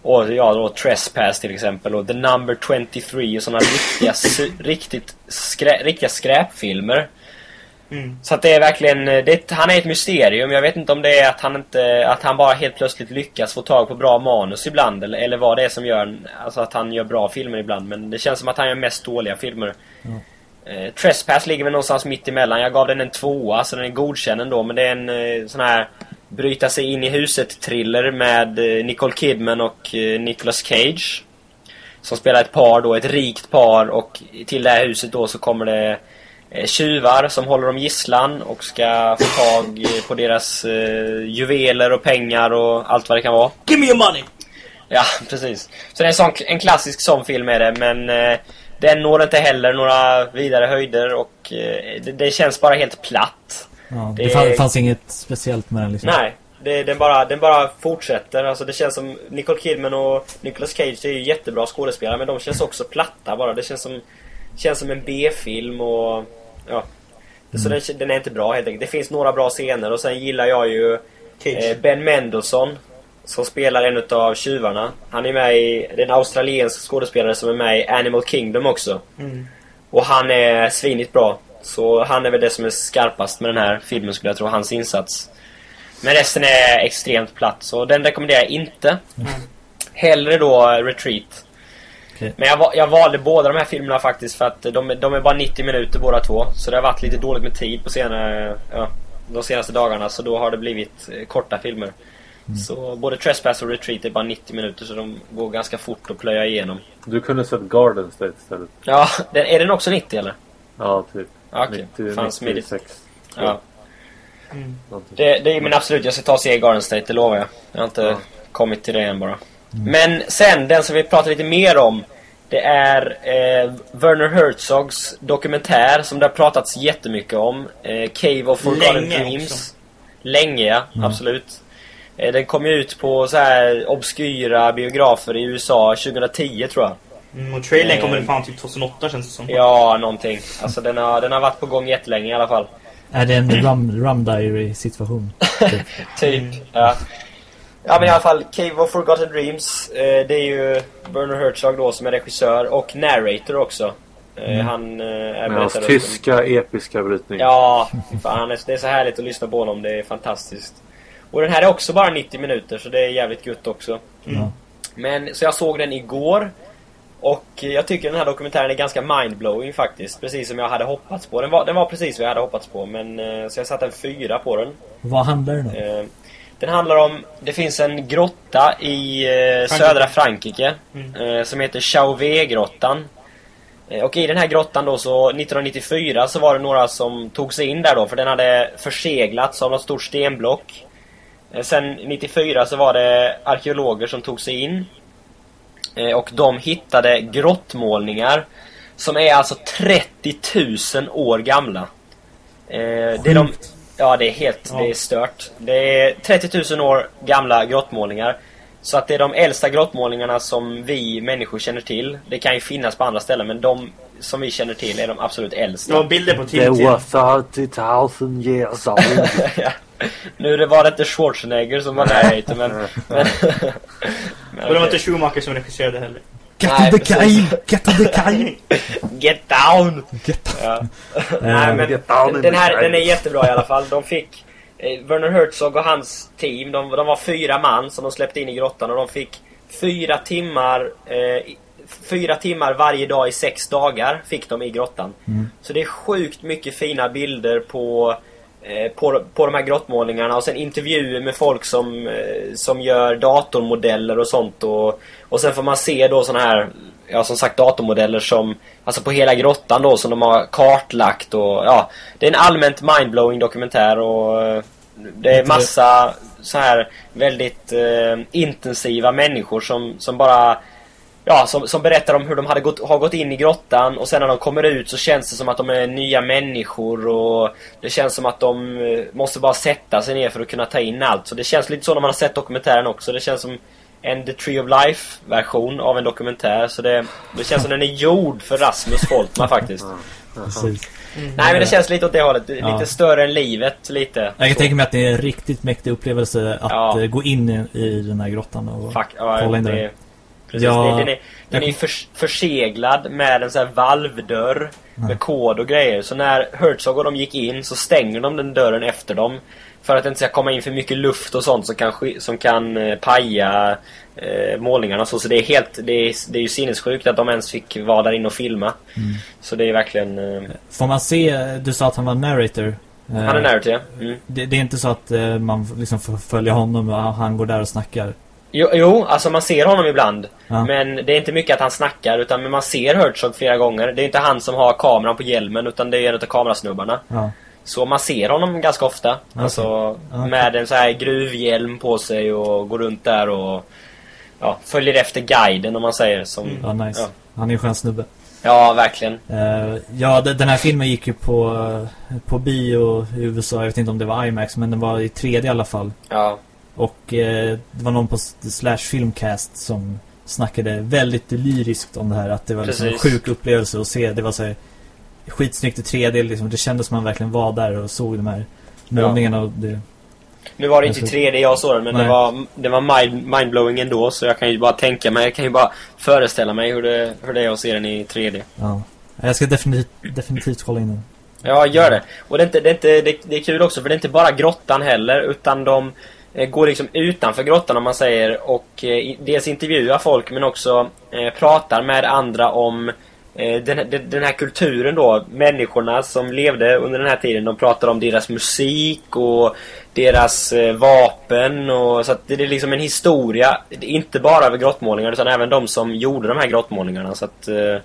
och ja, då Trespass till exempel och The Number 23 och sådana riktiga, riktigt skrä, riktiga skräpfilmer. Mm. Så att det är verkligen, eh, det, han är ett mysterium. Jag vet inte om det är att han inte, att han bara helt plötsligt lyckas få tag på bra manus ibland eller, eller vad det är som gör, alltså att han gör bra filmer ibland. Men det känns som att han gör mest dåliga filmer. Eh, Trespass ligger väl någonstans mitt emellan. Jag gav den en tvåa, så den är godkänd ändå. Men det är en eh, sån här bryta sig in i huset-thriller med eh, Nicole Kidman och eh, Nicolas Cage. Som spelar ett par då, ett rikt par och till det här huset då så kommer det eh, tjuvar som håller dem gisslan och ska få tag eh, på deras juveler och pengar och allt vad det kan vara. Give me your money! Ja, precis. Så det är en, sån, en klassisk sån film är det, men den når inte heller några vidare höjder och eh, det, det känns bara helt platt. Ja, det Det- fann- fanns inget speciellt med den liksom. Nej, det, den, bara, den bara fortsätter. Alltså det känns som Nicole Kidman och Nicolas Cage är ju jättebra skådespelare men de känns också platta bara. Det känns som, känns som en B-film och ja. Så den, den är inte bra helt enkelt. Det finns några bra scener och sen gillar jag ju eh, Ben Mendelsohn som spelar en av tjuvarna. Han är med i, det är en australiensk skådespelare som är med i Animal Kingdom också. Mm. Och han är svinigt bra. Så han är väl det som är skarpast med den här filmen skulle jag tro, hans insats. Men resten är extremt platt, så den rekommenderar jag inte. Hellre då Retreat. Okej. Men jag, jag valde båda de här filmerna faktiskt för att de, är- de är bara 90 minuter båda två. Så det har varit lite dåligt med tid på senare, ja, de senaste dagarna. Så då har det blivit eh, korta filmer. Så både Trespass och Retreat är bara 90 minuter så de går ganska fort att plöja igenom. Du kunde sett Garden State istället. Ja, den, är den också 90 eller? Ja, typ. Okej, 90, fan smidigt. 96. Ja. Mm. Det, det är min absolut, jag ska ta och se Garden State, det lovar jag. Jag har inte Ja. kommit till det än bara. Men sen, den som vi pratar lite mer om. Det är eh, Werner Herzogs dokumentär som det har pratats jättemycket om. Eh, Cave of Forgotten Dreams. också. Länge ja, absolut. Eh, den kom ju ut på så här obskyra biografer i USA 2010 tror jag. Mm, och trailern kom Eh. väl fan typ 2008 känns det som. Ja, någonting. Alltså den har, den har varit på gång jättelänge i alla fall. Är det en rum, rum diary situation? Typ, ja. Ja men i alla fall, Cave of Forgotten Dreams. Eh, det är ju Werner Herzog då som är regissör och narrator också. Eh, Han eh, är Med hans tyska episka brytning. Ja, fan, han är, det är så härligt att lyssna på honom. Det är fantastiskt. Och den här är också bara 90 minuter så det är jävligt gött också. Ja. Men, så jag såg den igår. Och jag tycker den här dokumentären är ganska mindblowing faktiskt. Precis som jag hade hoppats på. Den var, den var precis vad jag hade hoppats på. Men, eh, så jag satte en fyra på den. Vad handlar den om? Eh, Den handlar om, det finns en grotta i eh, Frankrike. södra Frankrike Mm. som heter Chauvet-grottan. Och i den här grottan då så 1994 så var det några som tog sig in där då för den hade förseglats av något stort stenblock. Eh, sen 94 så var det arkeologer som tog sig in. Eh, och de hittade grottmålningar som är alltså 30 000 år gamla. Eh, det är de, ja, det är helt Ja. det är stört. Det är 30 000 år gamla grottmålningar. Så att det är de äldsta grottmålningarna som vi människor känner till. Det kan ju finnas på andra ställen men de som vi känner till är de absolut äldsta. Det var bilder på There TNT. was 30,000 years old. Ja. Nu det var det inte Schwarzenegger som var narrator men... men, men Och det var inte Schumacher som regisserade heller. Get Nej, to the guy! Get to the guy! Get down! Get Ja. Nej men Get down den här den är jättebra i alla fall. De fick eh, Werner Herzog och hans team, de, de var fyra man som de släppte in i grottan och de fick fyra timmar eh, Fyra timmar varje dag i sex dagar fick de i grottan. Så det är sjukt mycket fina bilder på på, på de här grottmålningarna och sen intervjuer med folk som, eh, som gör datormodeller och sånt och, och sen får man se då såna här ja som sagt datormodeller som alltså på hela grottan då som de har kartlagt och ja det är en allmänt mindblowing dokumentär och eh, det är massa så här väldigt eh, intensiva människor som, som bara Ja, som, som berättar om hur de hade gått, har gått in i grottan och sen när de kommer ut så känns det som att de är nya människor och det känns som att de eh, måste bara sätta sig ner för att kunna ta in allt. Så det känns lite så när man har sett dokumentären också. Det känns som en The Tree of Life version av en dokumentär. Så det, det känns som den är gjord för Rasmus Foltman faktiskt. Precis. Nej men det känns lite åt det hållet. Lite Ja. större än livet, lite. Jag kan tänka mig att det är en riktigt mäktig upplevelse att Ja. eh, gå in i, i den här grottan och Fuck, kolla ja, in det, det. Precis. Ja. Den, är, den är förs- förseglad med en sån här valvdörr med kod och grejer. Så när Herzog och de gick in så stänger de den dörren efter dem. För att det inte ska komma in för mycket luft och sånt som kan, som kan eh, paja eh, målningarna så. Så det är helt, det är, det är ju sinnessjukt att de ens fick vara där inne och filma. Så det är verkligen... Eh, Får man se, du sa att han var narrator. Eh, han är narrator, ja. Mm. det, det är inte så att eh, man liksom får följa honom och han går där och snackar. Jo, jo, alltså man ser honom ibland. Ja. Men det är inte mycket att han snackar utan man ser Herzog flera gånger. Det är inte han som har kameran på hjälmen utan det är en av kamerasnubbarna. Ja. Så man ser honom ganska ofta. Alltså Okej. med en så här gruvhjälm på sig och går runt där och ja, följer efter guiden om man säger. Som, Ja, nice. Han är en skön snubbe. ja, verkligen. Eh, ja, de- den här filmen gick ju på, på bio i USA. Jag vet inte om det var IMAX, men den var i 3D i alla fall. Ja, Och eh, det var någon på Slash Filmcast som snackade väldigt lyriskt om det här. Att det var liksom en sjuk upplevelse att se. Det var så här, skitsnyggt i 3D liksom. Det kändes som man verkligen var där och såg de här målningarna. Och det, nu var det inte i Alltså- 3D jag såg den men det Nej. var, det var mind, mindblowing ändå så jag kan ju bara tänka mig, jag kan ju bara föreställa mig hur det, hur det är att se den i 3D. ja. Jag ska definitivt, definitivt kolla in den. Ja, gör det. Och det är, inte, det, är inte, det, det är kul också för det är inte bara grottan heller utan de Eh, går liksom utanför grottan om man säger och eh, dels intervjuar folk men också eh, pratar med andra om eh, den, den, den här kulturen då. Människorna som levde under den här tiden. De pratar om deras musik och deras eh, vapen och så att det är liksom en historia. Inte bara över grottmålningar utan även de som gjorde de här grottmålningarna. Så att eh,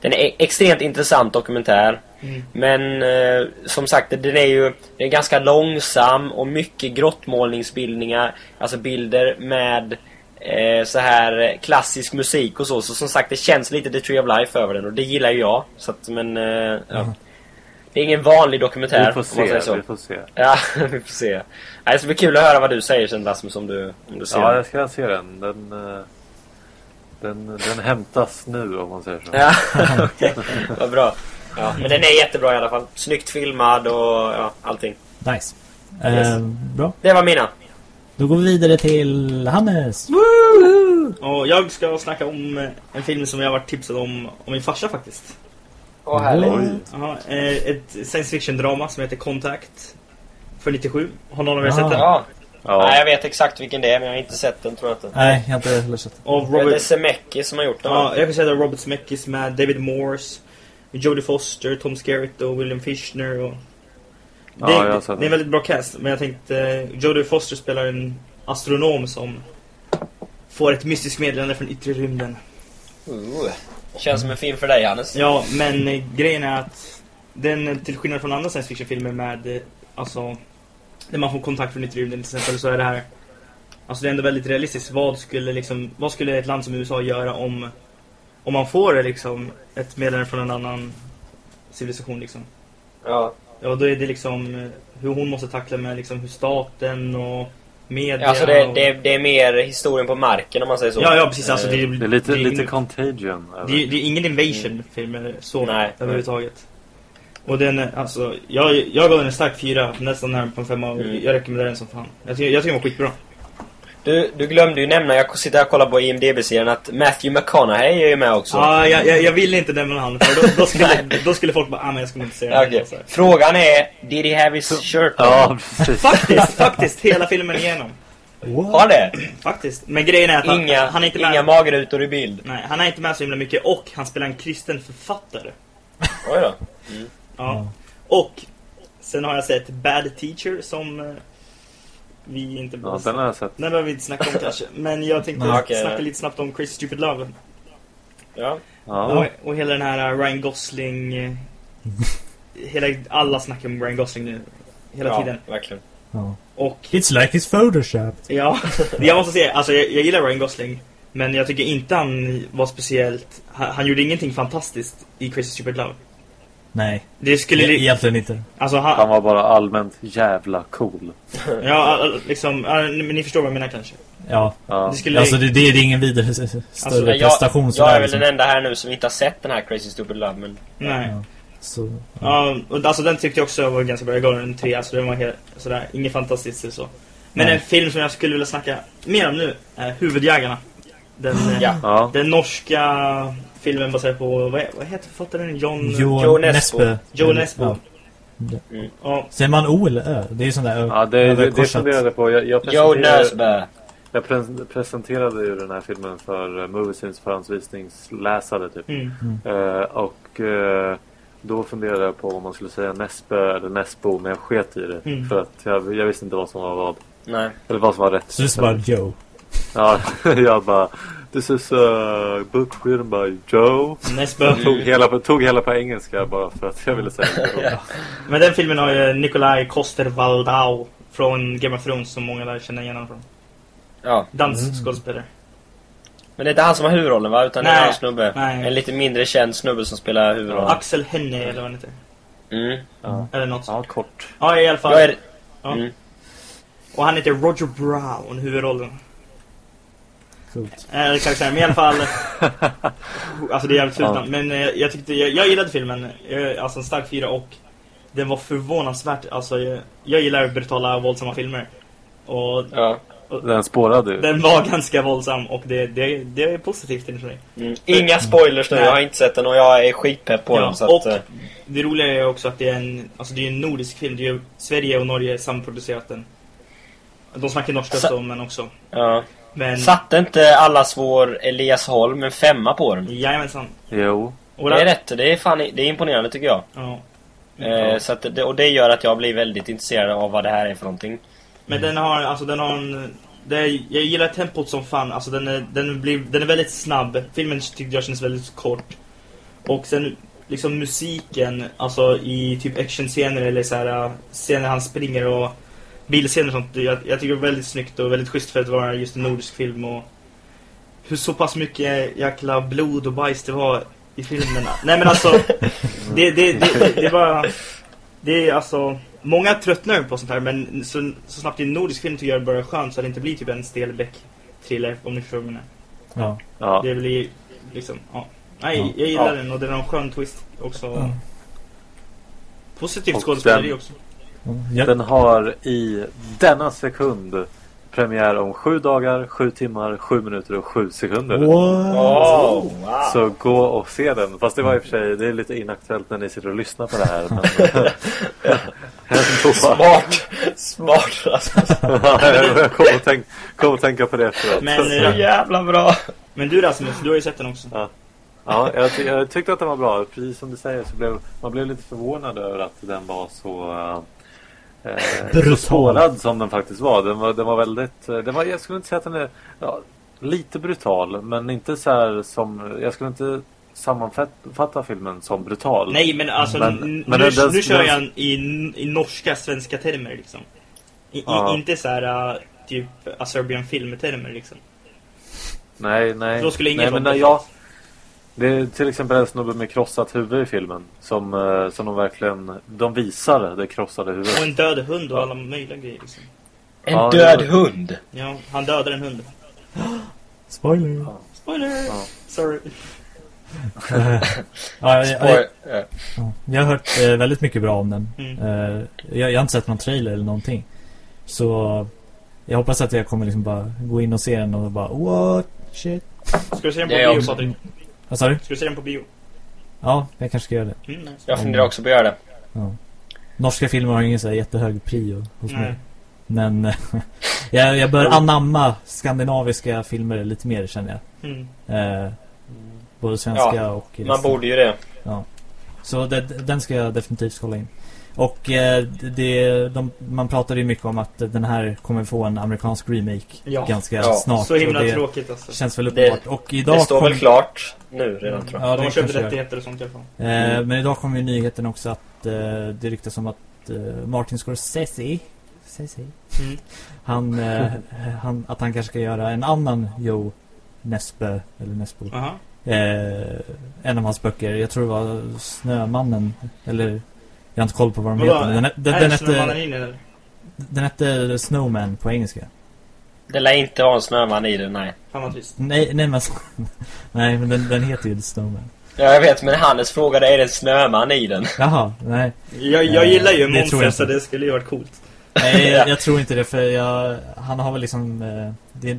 den är extremt intressant dokumentär. Mm. Men eh, som sagt, den är ju den är ganska långsam och mycket grottmålningsbildningar. Alltså bilder med eh, så här klassisk musik och så. Så som sagt, det känns lite The Tree of Life över den och det gillar ju jag. Så att, men, eh, ja. Det är ingen vanlig dokumentär Vi får om man säger se, så. vi får se. Ja, vi får se. Nej, det ska bli kul att höra vad du säger sen Rasmus om du, om du ser Ja, den. jag ska se den. Den, eh, den, den hämtas nu om man säger så. Ja, okej. Vad bra. Ja, men den är jättebra i alla fall. Snyggt filmad och ja, allting. Nice. Eh, Yes. Bra. Det var mina. Då går vi vidare till Hannes. Och jag ska snacka om eh, en film som jag har varit tipsad om av min farsa faktiskt. Åh, härligt. Oj. Jaha, eh, ett science fiction-drama som heter Contact. För 97. Har någon av er Ah. sett den? Ja. Nej, Ja, jag vet exakt vilken det är, men jag har inte sett den, tror jag inte. Nej, jag har inte heller sett Av Det är Robert... Zemeckis som har gjort den? Ja, jag kan säga att Robert Zemeckis med David Morse, Jodie Foster, Tom Skerritt och William Fichtner och... Ja, Det, jag har är, sett det är en den. väldigt bra cast, men jag tänkte eh, Jodie Foster spelar en astronom som får ett mystiskt meddelande från yttre rymden. Ooh. Känns som en film för dig, Hannes. Ja, men eh, grejen är att den, eh, till skillnad från andra science fiction-filmer med, alltså, där man får kontakt från yttre rymden till exempel, så är det här, alltså det är ändå väldigt realistiskt. Vad skulle liksom, vad skulle ett land som USA göra om, om man får liksom ett meddelande från en annan civilisation liksom? Ja. Ja, då är det liksom eh, hur hon måste tackla med liksom hur staten och media Alltså det, och... det, det är mer historien på marken om man säger så. Ja, ja precis. Alltså, det, är, det är lite, det är lite ingen- contagion. Det är, det är ingen invasion-film eller så Nej. överhuvudtaget. Och den, är- alltså, jag, jag gav den en stark fyra, nästan närmare på en femma och Mm. jag rekommenderar den som fan. Jag tycker, jag tycker den var skitbra. Du, du glömde ju nämna, jag sitter här och kollar på IMDB-serien, att Matthew McConaughey är ju med också. Ja, jag, jag, jag ville inte nämna han för då, då, skulle, då skulle folk bara ah men jag skulle inte säga Ja, det. Frågan är, did he have his shirt on? Ja. Faktiskt, faktiskt, hela filmen igenom. Har det? Faktiskt. Men grejen är att han, Inga, han är inte med. inga magrutor i bild. Nej, han är inte med så himla mycket och han spelar en kristen författare. Oj då. Ja. Och sen har jag sett Bad Teacher som eh, vi inte Ja, den har jag sett. Den behöver vi inte snacka om kanske. Men jag tänkte Nej, okej. snacka lite snabbt om Crazy Stupid Love. Ja. Ja. Och, och hela den här uh, Ryan Gosling... eh, hela, alla snackar om Ryan Gosling nu. Hela ja, tiden. verkligen. Ja. Och It's like it's Photoshop. ja, jag måste säga, alltså jag, jag gillar Ryan Gosling. Men jag tycker inte han var speciellt... Han, han gjorde ingenting fantastiskt i Crazy Stupid Love. Nej, Det skulle... e- egentligen inte. Alltså Han han... var bara allmänt jävla cool. Ja, liksom... Men ni förstår vad jag menar kanske. Ja, Ja. Det skulle... alltså det, det är ingen vidare s- större jag, prestation jag sådär, är väl liksom. den enda här nu som inte har sett den här Crazy Stupid Love, men... Nej. Ja. Så, ja. Ja, och alltså den tyckte jag också var ganska bra. Jag gav den en trea, så den var helt, sådär, inget fantastiskt så. Men Nej. en film som jag skulle vilja snacka mer om nu är Huvudjägarna. Den, eh, Ja. Ja. den norska filmen baserad på, vad, vad heter författaren? John... Jo, Joe Nesbo. Nesbo. Joe Nesbo. Ja. Ja, Säger man O eller Ö? Det är ju sån där Ö. Ja, det, det, funderade jag på. Jag, jag, Joe presenterade, Nesbø. jag pre- presenterade ju den här filmen för uh, Moviesins förhandsvisningsläsare typ. mm. Eh, och eh, då funderade jag på om man skulle säga Nesbø eller Nesbo men jag sket i det. Mm. För att jag, jag visste inte vad som var vad. Nej. Eller vad som var rätt. Så det är bara Joe. Ja, jag bara This is a book written by Joe. Nesbø. Tog hela, på, tog hela på engelska bara för att jag ville säga det. Men den filmen har ju Nikolaj Coster-Waldau från Game of Thrones som många lär känna igen honom från. Ja. Dansskådespelare. Men det är inte han som har huvudrollen va? Utan det är Nej. en snubbe. Nej. En lite mindre känd snubbe som spelar huvudrollen. Axel Henne eller vad han heter. Mm. Ja, Eller något sånt. ja kort. Ja, i alla fall. Jag är... Ja. Mm. Och han heter Roger Brown, huvudrollen. Coolt. Eh, karaktären. Men i alla fall. alltså det är jävligt fult Ja. Men eh, jag tyckte, jag, jag gillade filmen. Eh, alltså en stark fyra och den var förvånansvärt, alltså jag, jag gillar brutala våldsamma filmer. Och Ja. Den spårade den var ganska våldsam och det, det, det är positivt enligt mig. Mm. Inga spoilers nu, Nej. jag har inte sett den och jag är skitpepp på Ja, den. Så och att, eh, det roliga är också att det är en, alltså det är en nordisk film. Det är ju Sverige och Norge samproducerat den. De snackar norska så, men också. ja. Men, Satte inte allas vår Elias Holm en femma på den? jajamensan. Jo. Och Det är rätt, det är, fan, det är imponerande tycker jag. Ja. Eh, så att det, och det gör att jag blir väldigt intresserad av vad det här är för någonting. Men den har, alltså den har en... Det är, jag gillar tempot som fan, alltså den är, den, blir, den är väldigt snabb. Filmen tyckte jag kändes väldigt kort. Och sen liksom musiken, alltså i typ actionscener eller så här scener han springer och bilscener och sånt. Jag, jag tycker det är väldigt snyggt och väldigt schysst för att vara just en nordisk film och hur så pass mycket jäkla blod och bajs det var i filmerna. Nej men alltså, det, det, det, det, det var... Det är alltså... Många tröttnar på sånt här men så, så snabbt i en nordisk film tycker jag det bara är skönt så att det inte blir typ en stel Beck-thriller om ni förstår menar. Ja. Ja. Det blir liksom, ja. Nej, Ja. jag gillar Ja. den och den har en skön twist också. Ja. Positivt skådespeleri också. Ja. Den har i denna sekund premiär om sju dagar, sju timmar, sju minuter och sju sekunder. Oh, wow. Så gå och se den. Fast det var i och för sig det är lite inaktuellt när ni sitter och lyssnar på det här. Men. Smart! Smart Rasmus. jag kom och, tänk, kom och tänka på det efteråt. Men, Så eh, jävla bra. Men du Rasmus, du har ju sett den också. Ja, jag, ty- jag tyckte att den var bra. Precis som du säger så blev man blev lite förvånad över att den var så eh, eh, spårad som den faktiskt var. Den var, den var väldigt, eh, den var, jag skulle inte säga att den är ja, lite brutal men inte så här som, jag skulle inte sammanfatta filmen som brutal. Nej men alltså Men- men nu, den- nu kör jag i, i norska svenska termer liksom. I, Ja. i, inte så här uh, typ Aserbian filmtermer liksom. Nej, nej. Då skulle ingen nej, men när jag, Det är till exempel en snubbe med krossat huvud i filmen. Som, eh, som de verkligen, de visar det krossade Och huvudet. en död hund och alla möjliga grejer liksom. En Ja, död det- hund. Ja, han dödar en hund. Spoiler. Spoiler! Ja. Sorry. ja, jag, jag, ja, jag har hört eh, väldigt mycket bra om den. Mm. Eh, jag, jag har inte sett någon trailer eller någonting. Så jag hoppas att jag kommer liksom bara gå in och se den och bara what shit. Ska du se den på bio Patrik? Vad sa du? Ska du se den på bio? Ja, jag kanske ska göra det. Mm, nice. Jag funderar också på att göra det. Ja. Norska filmer har ingen så här jättehög prio hos Nej. mig. Men jag, jag bör anamma skandinaviska filmer lite mer känner jag. Mm. Eh, både svenska Ja, och Man resten. borde ju det. Så det, den ska jag definitivt kolla in. Och eh, det, de, man pratade ju mycket om att den här kommer få en amerikansk remake Ja. ganska Ja. snart. Så himla och det tråkigt alltså. känns väl Det- uppenbart. och idag Det står kom- väl klart nu redan tror jag. Ja, De har det köpt rättigheter och sånt i alla fall. Eh, men idag kom ju nyheten också att eh, det ryktas om att eh, Martin Scorsese Scorsese, Mm. han, eh, han, att han kanske ska göra en annan Joe Nesbø, eller Nesbo. Aha. Eh, en av hans böcker, jag tror det var Snömannen, eller jag har inte koll på vad de Vadå? heter. men Den, den, är den, hette, den hette Snowman på engelska. Det lär inte vara en snöman i den, nej. Fan vad trist. Nej, nej men, nej, men den, den heter ju Snowman. Ja, jag vet, men Hannes frågade är det en snöman i den? Jaha, nej. Jag, jag gillar ju monster så inte. det skulle ju varit coolt. Nej, jag, jag tror inte det för jag, han har väl liksom... Eh, det,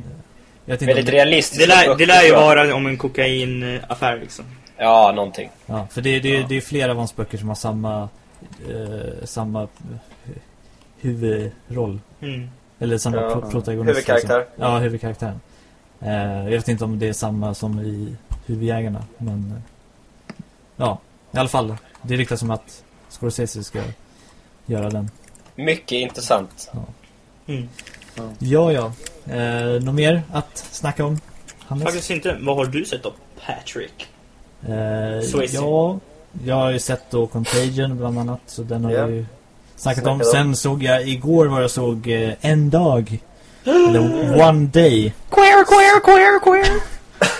Jag Väldigt realistiskt. Det lär, det lär ju vara om en kokainaffär liksom. Ja, någonting. Ja, för det, det, det är flera av hans böcker som har samma eh, samma eh, huvudroll. Mm. Eller samma Ja. pro protagonist. Huvudkaraktär. Liksom. Ja, huvudkaraktären. Eh, jag vet inte om det är samma som i Huvudjägarna, men eh, ja, i alla fall. Det riktas som att Scorsese ska göra den. Mycket intressant. Mm. Ja, ja. Eh, något mer att snacka om? Hannes? Faktiskt inte. Vad har du sett då, Patrick? Eh, ja, jag har ju sett då Contagion bland annat, så den har jag ju snackat om. Sen såg jag, igår var jag såg eh, En dag. Eller One Day. Queer, queer, queer, queer!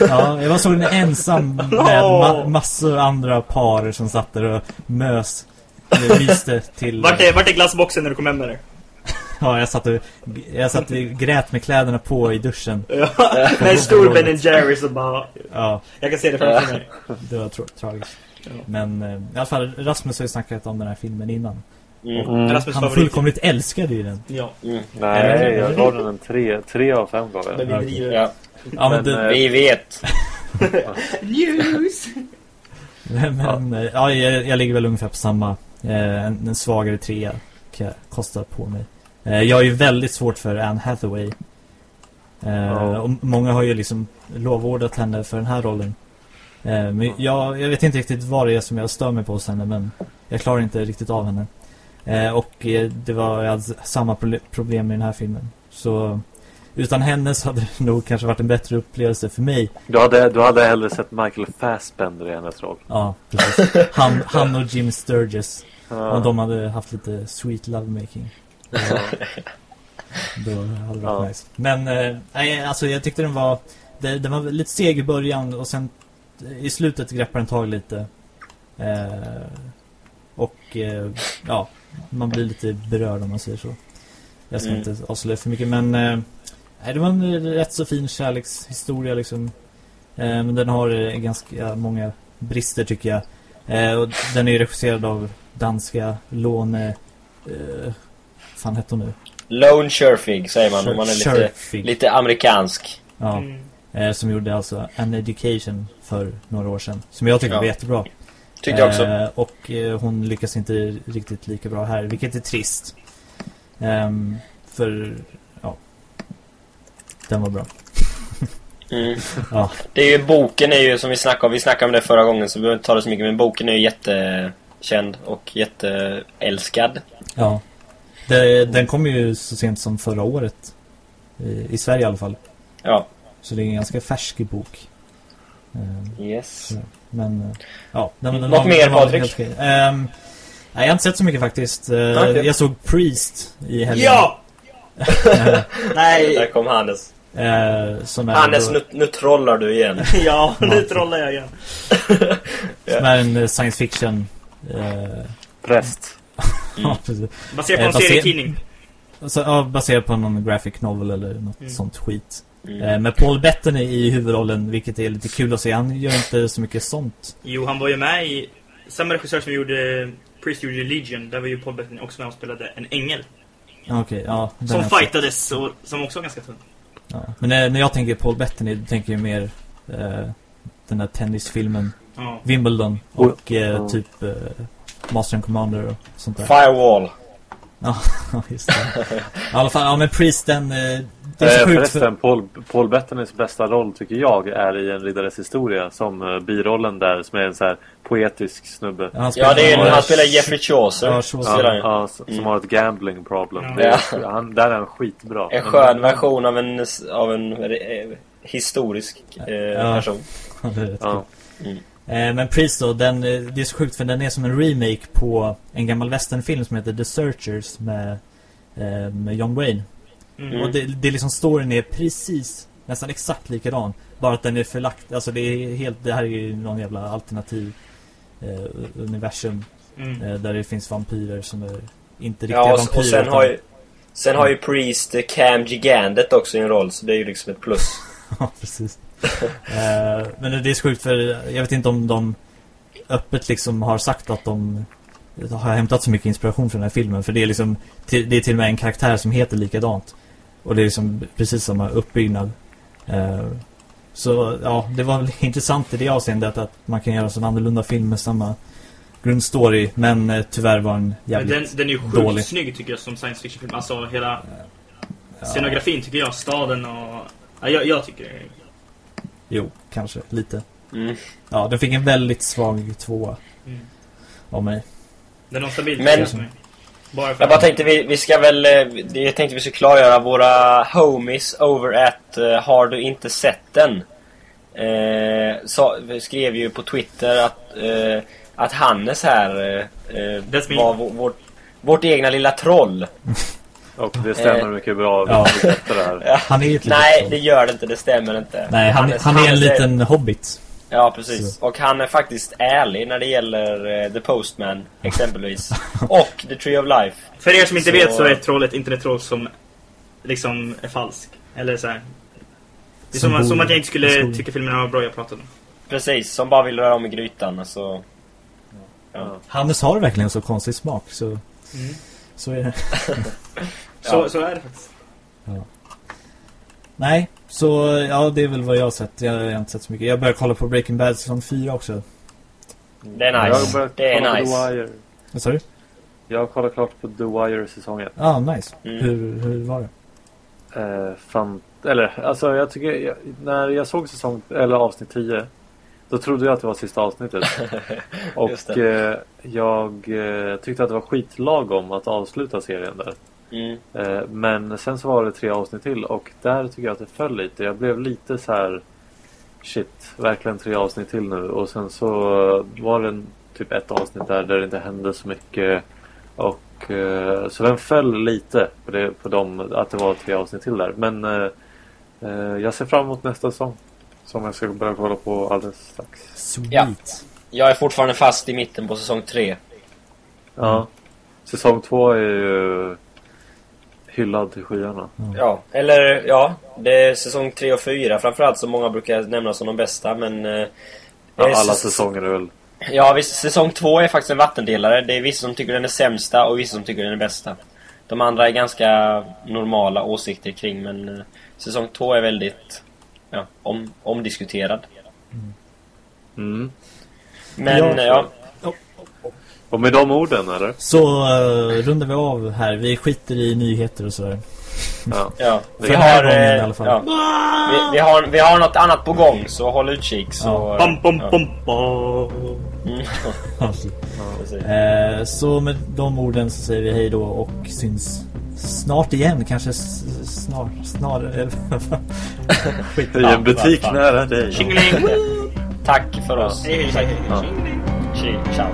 Ja, jag var såg den ensam med ma- massor andra par som satt där och mös. eh, Myste till... Vart är, vart är glassboxen när du kom hem med det? Ja, jag satt och, jag satt och grät med kläderna på i duschen. Ja, med en stor Ben Jerrys och bara... Ja, Jag kan se det framför mig. det var tra- tragiskt. Ja. Men eh, i alla fall, Rasmus har ju snackat om den här filmen innan. Mm. Mm. Rasmus Han favorit. fullkomligt älskade ju den. Ja. Mm. Nej, jag gav den en tre, tre av fem gav jag Men vi driver. Ja, Ja, men, Men, det, eh, vi vet. News! men eh, ja, jag, jag ligger väl ungefär på samma. Eh, en, en svagare trea kan jag kosta på mig. Eh, jag är ju väldigt svårt för Anne Hathaway. Eh, Ja. och många har ju liksom lovordat henne för den här rollen. Eh, men jag, jag vet inte riktigt vad det är som jag stör mig på hos henne, men jag klarar inte riktigt av henne. Eh, och eh, det var jag samma problem med den här filmen. Så utan henne så hade det nog kanske varit en bättre upplevelse för mig. Du hade, du hade hellre sett Michael Fassbender i hennes roll. Ja, precis. Han, han och Jim Sturgis. Ja. Om de hade haft lite sweet lovemaking. Ja. Då hade det varit Ja. nice. Men, eh, nej, alltså jag tyckte den var... Det, den var lite seg i början och sen i slutet greppar den tag lite. Eh, och eh, ja, man blir lite berörd om man säger så. Jag ska Mm. inte avslöja för mycket men... Eh, det var en rätt så fin kärlekshistoria liksom. Eh, men den har eh, ganska många brister tycker jag. Eh, och den är ju regisserad av danska Låne... Eh, fan hette hon nu? Lone Sherfig säger man om man är lite, lite amerikansk. Ja, Mm. Eh, som gjorde alltså An Education för några år sedan. Som jag tycker Ja. var jättebra. Tyckte jag också. Eh, och eh, hon lyckas inte riktigt lika bra här, vilket är trist. Ehm, för, ja. Den var bra. Mm. Ja. Det är ju, boken är ju som vi snackade om, vi snackade om det förra gången så vi behöver inte ta det så mycket, men boken är ju jättekänd och jätteälskad. Ja. Det, den kom ju så sent som förra året. I, I Sverige i alla fall. Ja, Så det är en ganska färsk bok. Ehm, yes. Men, eh, ja. Den, den Något mer, Patrik? Ehm, nej, jag har inte sett så mycket faktiskt. Okej. Jag såg Priest i helgen. Ja! Där Nej! kom Hannes. Eh, som är, Hannes, då- nu, nu trollar du igen. Ja, nu trollar jag igen. som är en eh, science fiction. Eh, Präst. precis. Baserat på en serietidning. Så, ja, baserad på någon graphic novel eller något Mm. sånt skit. Mm. Eh, med Paul Bettany i huvudrollen, vilket är lite kul att se. Han gör inte så mycket sånt. Jo, han var ju med i... Samma regissör som gjorde Priest gjorde Legion, där var ju Paul Bettany också med och spelade en ängel. Ja, Okej, ja. Som fightades och som också var ganska tunn. Ja. Men när, när jag tänker Paul Bettany, då tänker jag mer eh, den där tennisfilmen Ja. Wimbledon och eh, typ eh, Master and Commander och sånt där. Firewall. Ja, just det. I alla fall, ja men Priest den... Eh, det är så Eh, sjukt förresten, för... Paul, Paul Bettanys bästa roll tycker jag är i En riddares historia. Som eh, birollen där, som är en så här poetisk snubbe. Ja, han Ja, det är, spelar- han spelar Jeffrey Chaucer. Ja, Chaucer. Ja, ja, som Mm. har ett gambling problem. Ja. Det är, han, där är han skitbra. En skön version av en, av en eh, historisk eh, Ja. person. Ja, det är rätt Ja. Eh, men Priest då, den, det är så sjukt för den är som en remake på en gammal westernfilm som heter The Searchers med, eh, med John Wayne. Mm. Och det, det liksom storyn är precis, nästan exakt likadan. Bara att den är förlagt, alltså det är helt, det här är ju någon jävla alternativ eh, universum. Mm. Eh, där det finns vampyrer som är inte riktiga Ja, och, vampyrer. och sen utan- har ju Sen har ju Priest eh, Cam Gigandet också i en roll, så det är ju liksom ett plus. Ja, precis. eh, men det är sjukt för jag vet inte om de öppet liksom har sagt att de har hämtat så mycket inspiration från den här filmen. För det är liksom, till- det är till och med en karaktär som heter likadant. Och det är liksom precis samma uppbyggnad. Eh, så ja, det var väl intressant i det avseendet att man kan göra en annorlunda film med samma grundstory. Men eh, tyvärr var den Men jävligt den, den är ju sjukt dålig. snygg tycker jag som science fiction-film. Alltså hela scenografin tycker jag, staden och... Ja, jag, jag tycker det. Jo, kanske lite. Mm. Ja, den fick en väldigt svag tvåa Mm. av mig. Den har stabilt Men-. Bara för Jag bara tänkte vi, vi ska väl... eh, Jag tänkte vi skulle klargöra våra homies over at uh, Har du inte sett den? Eh, så, vi skrev ju på Twitter att, eh, att Hannes här eh, eh, var vår, vårt, vårt egna lilla troll. Och det stämmer Eh, mycket bra. ja. Det här. Han är ju ett Nej, troll. det gör det inte. Det stämmer inte. Nej, han, Hannes- han är en Hannes liten hobbit. Ja, precis. Och han är faktiskt ärlig när det gäller eh, The Postman, exempelvis. och The Tree of Life. För er som inte Så- vet så är trollet ett internettroll som liksom är falsk. Eller så här. Det är som, Som som att jag inte skulle skogen. tycka filmerna var bra jag pratade om. Precis, som bara vill röra om i grytan. Så... Ja. Hannes har verkligen så konstig smak, så, Mm. så är det. Så, Ja. så är det faktiskt. Nej, så ja, det är väl vad jag har sett. Jag har inte sett så mycket. Jag börjar kolla på Breaking Bad säsong 4 också. Det är nice. Det är nice. The Wire. Vad sa du? Jag har kollat klart på The Wire säsong 1. Ja, ah, nice. Mm. Hur, hur var det? Eh, fan, eller alltså jag tycker, jag, när jag såg säsong, eller avsnitt 10 Då trodde jag att det var sista avsnittet. Och eh, jag eh, tyckte att det var skitlagom att avsluta serien där. Mm. Eh, men sen så var det tre avsnitt till och där tycker jag att det föll lite. Jag blev lite så här Shit, verkligen tre avsnitt till nu. Och sen så var det en, typ ett avsnitt där, där det inte hände så mycket. Och eh, så den föll lite på, det, på dem, att det var tre avsnitt till där. Men eh, eh, jag ser fram emot nästa säsong. Som jag ska börja kolla på alldeles strax. Sweet. Ja. Jag är fortfarande fast i mitten på säsong 3. Ja. Säsong två är ju hyllad till skyarna. Ja, eller ja, det är säsong 3 och 4 framförallt som många brukar nämna som de bästa, men... eh, Ja, eh, alla säsonger är väl... Ja, visst, säsong 2 är faktiskt en vattendelare. Det är vissa som tycker den är sämsta och vissa som tycker den är bästa. De andra är ganska normala åsikter kring, men eh, säsong 2 är väldigt ja, om, omdiskuterad. Mm. Men Ja, ja, Och med de orden eller? Så uh, rundar vi av här. Vi skiter i nyheter och sådär. Ja. ja, vi har, gången eh, i alla fall. ja, vi, vi, har, vi har något annat på gång, så håll utkik. Så, Ja. Bam, bam, ja. bam, bam. Mm. Eh, så med de orden så säger vi hej då och syns snart igen. Kanske snart, snarare. Skit. I en butik fan. nära dig. Tack för oss. Hej, hej, hej. Ja. Ciao.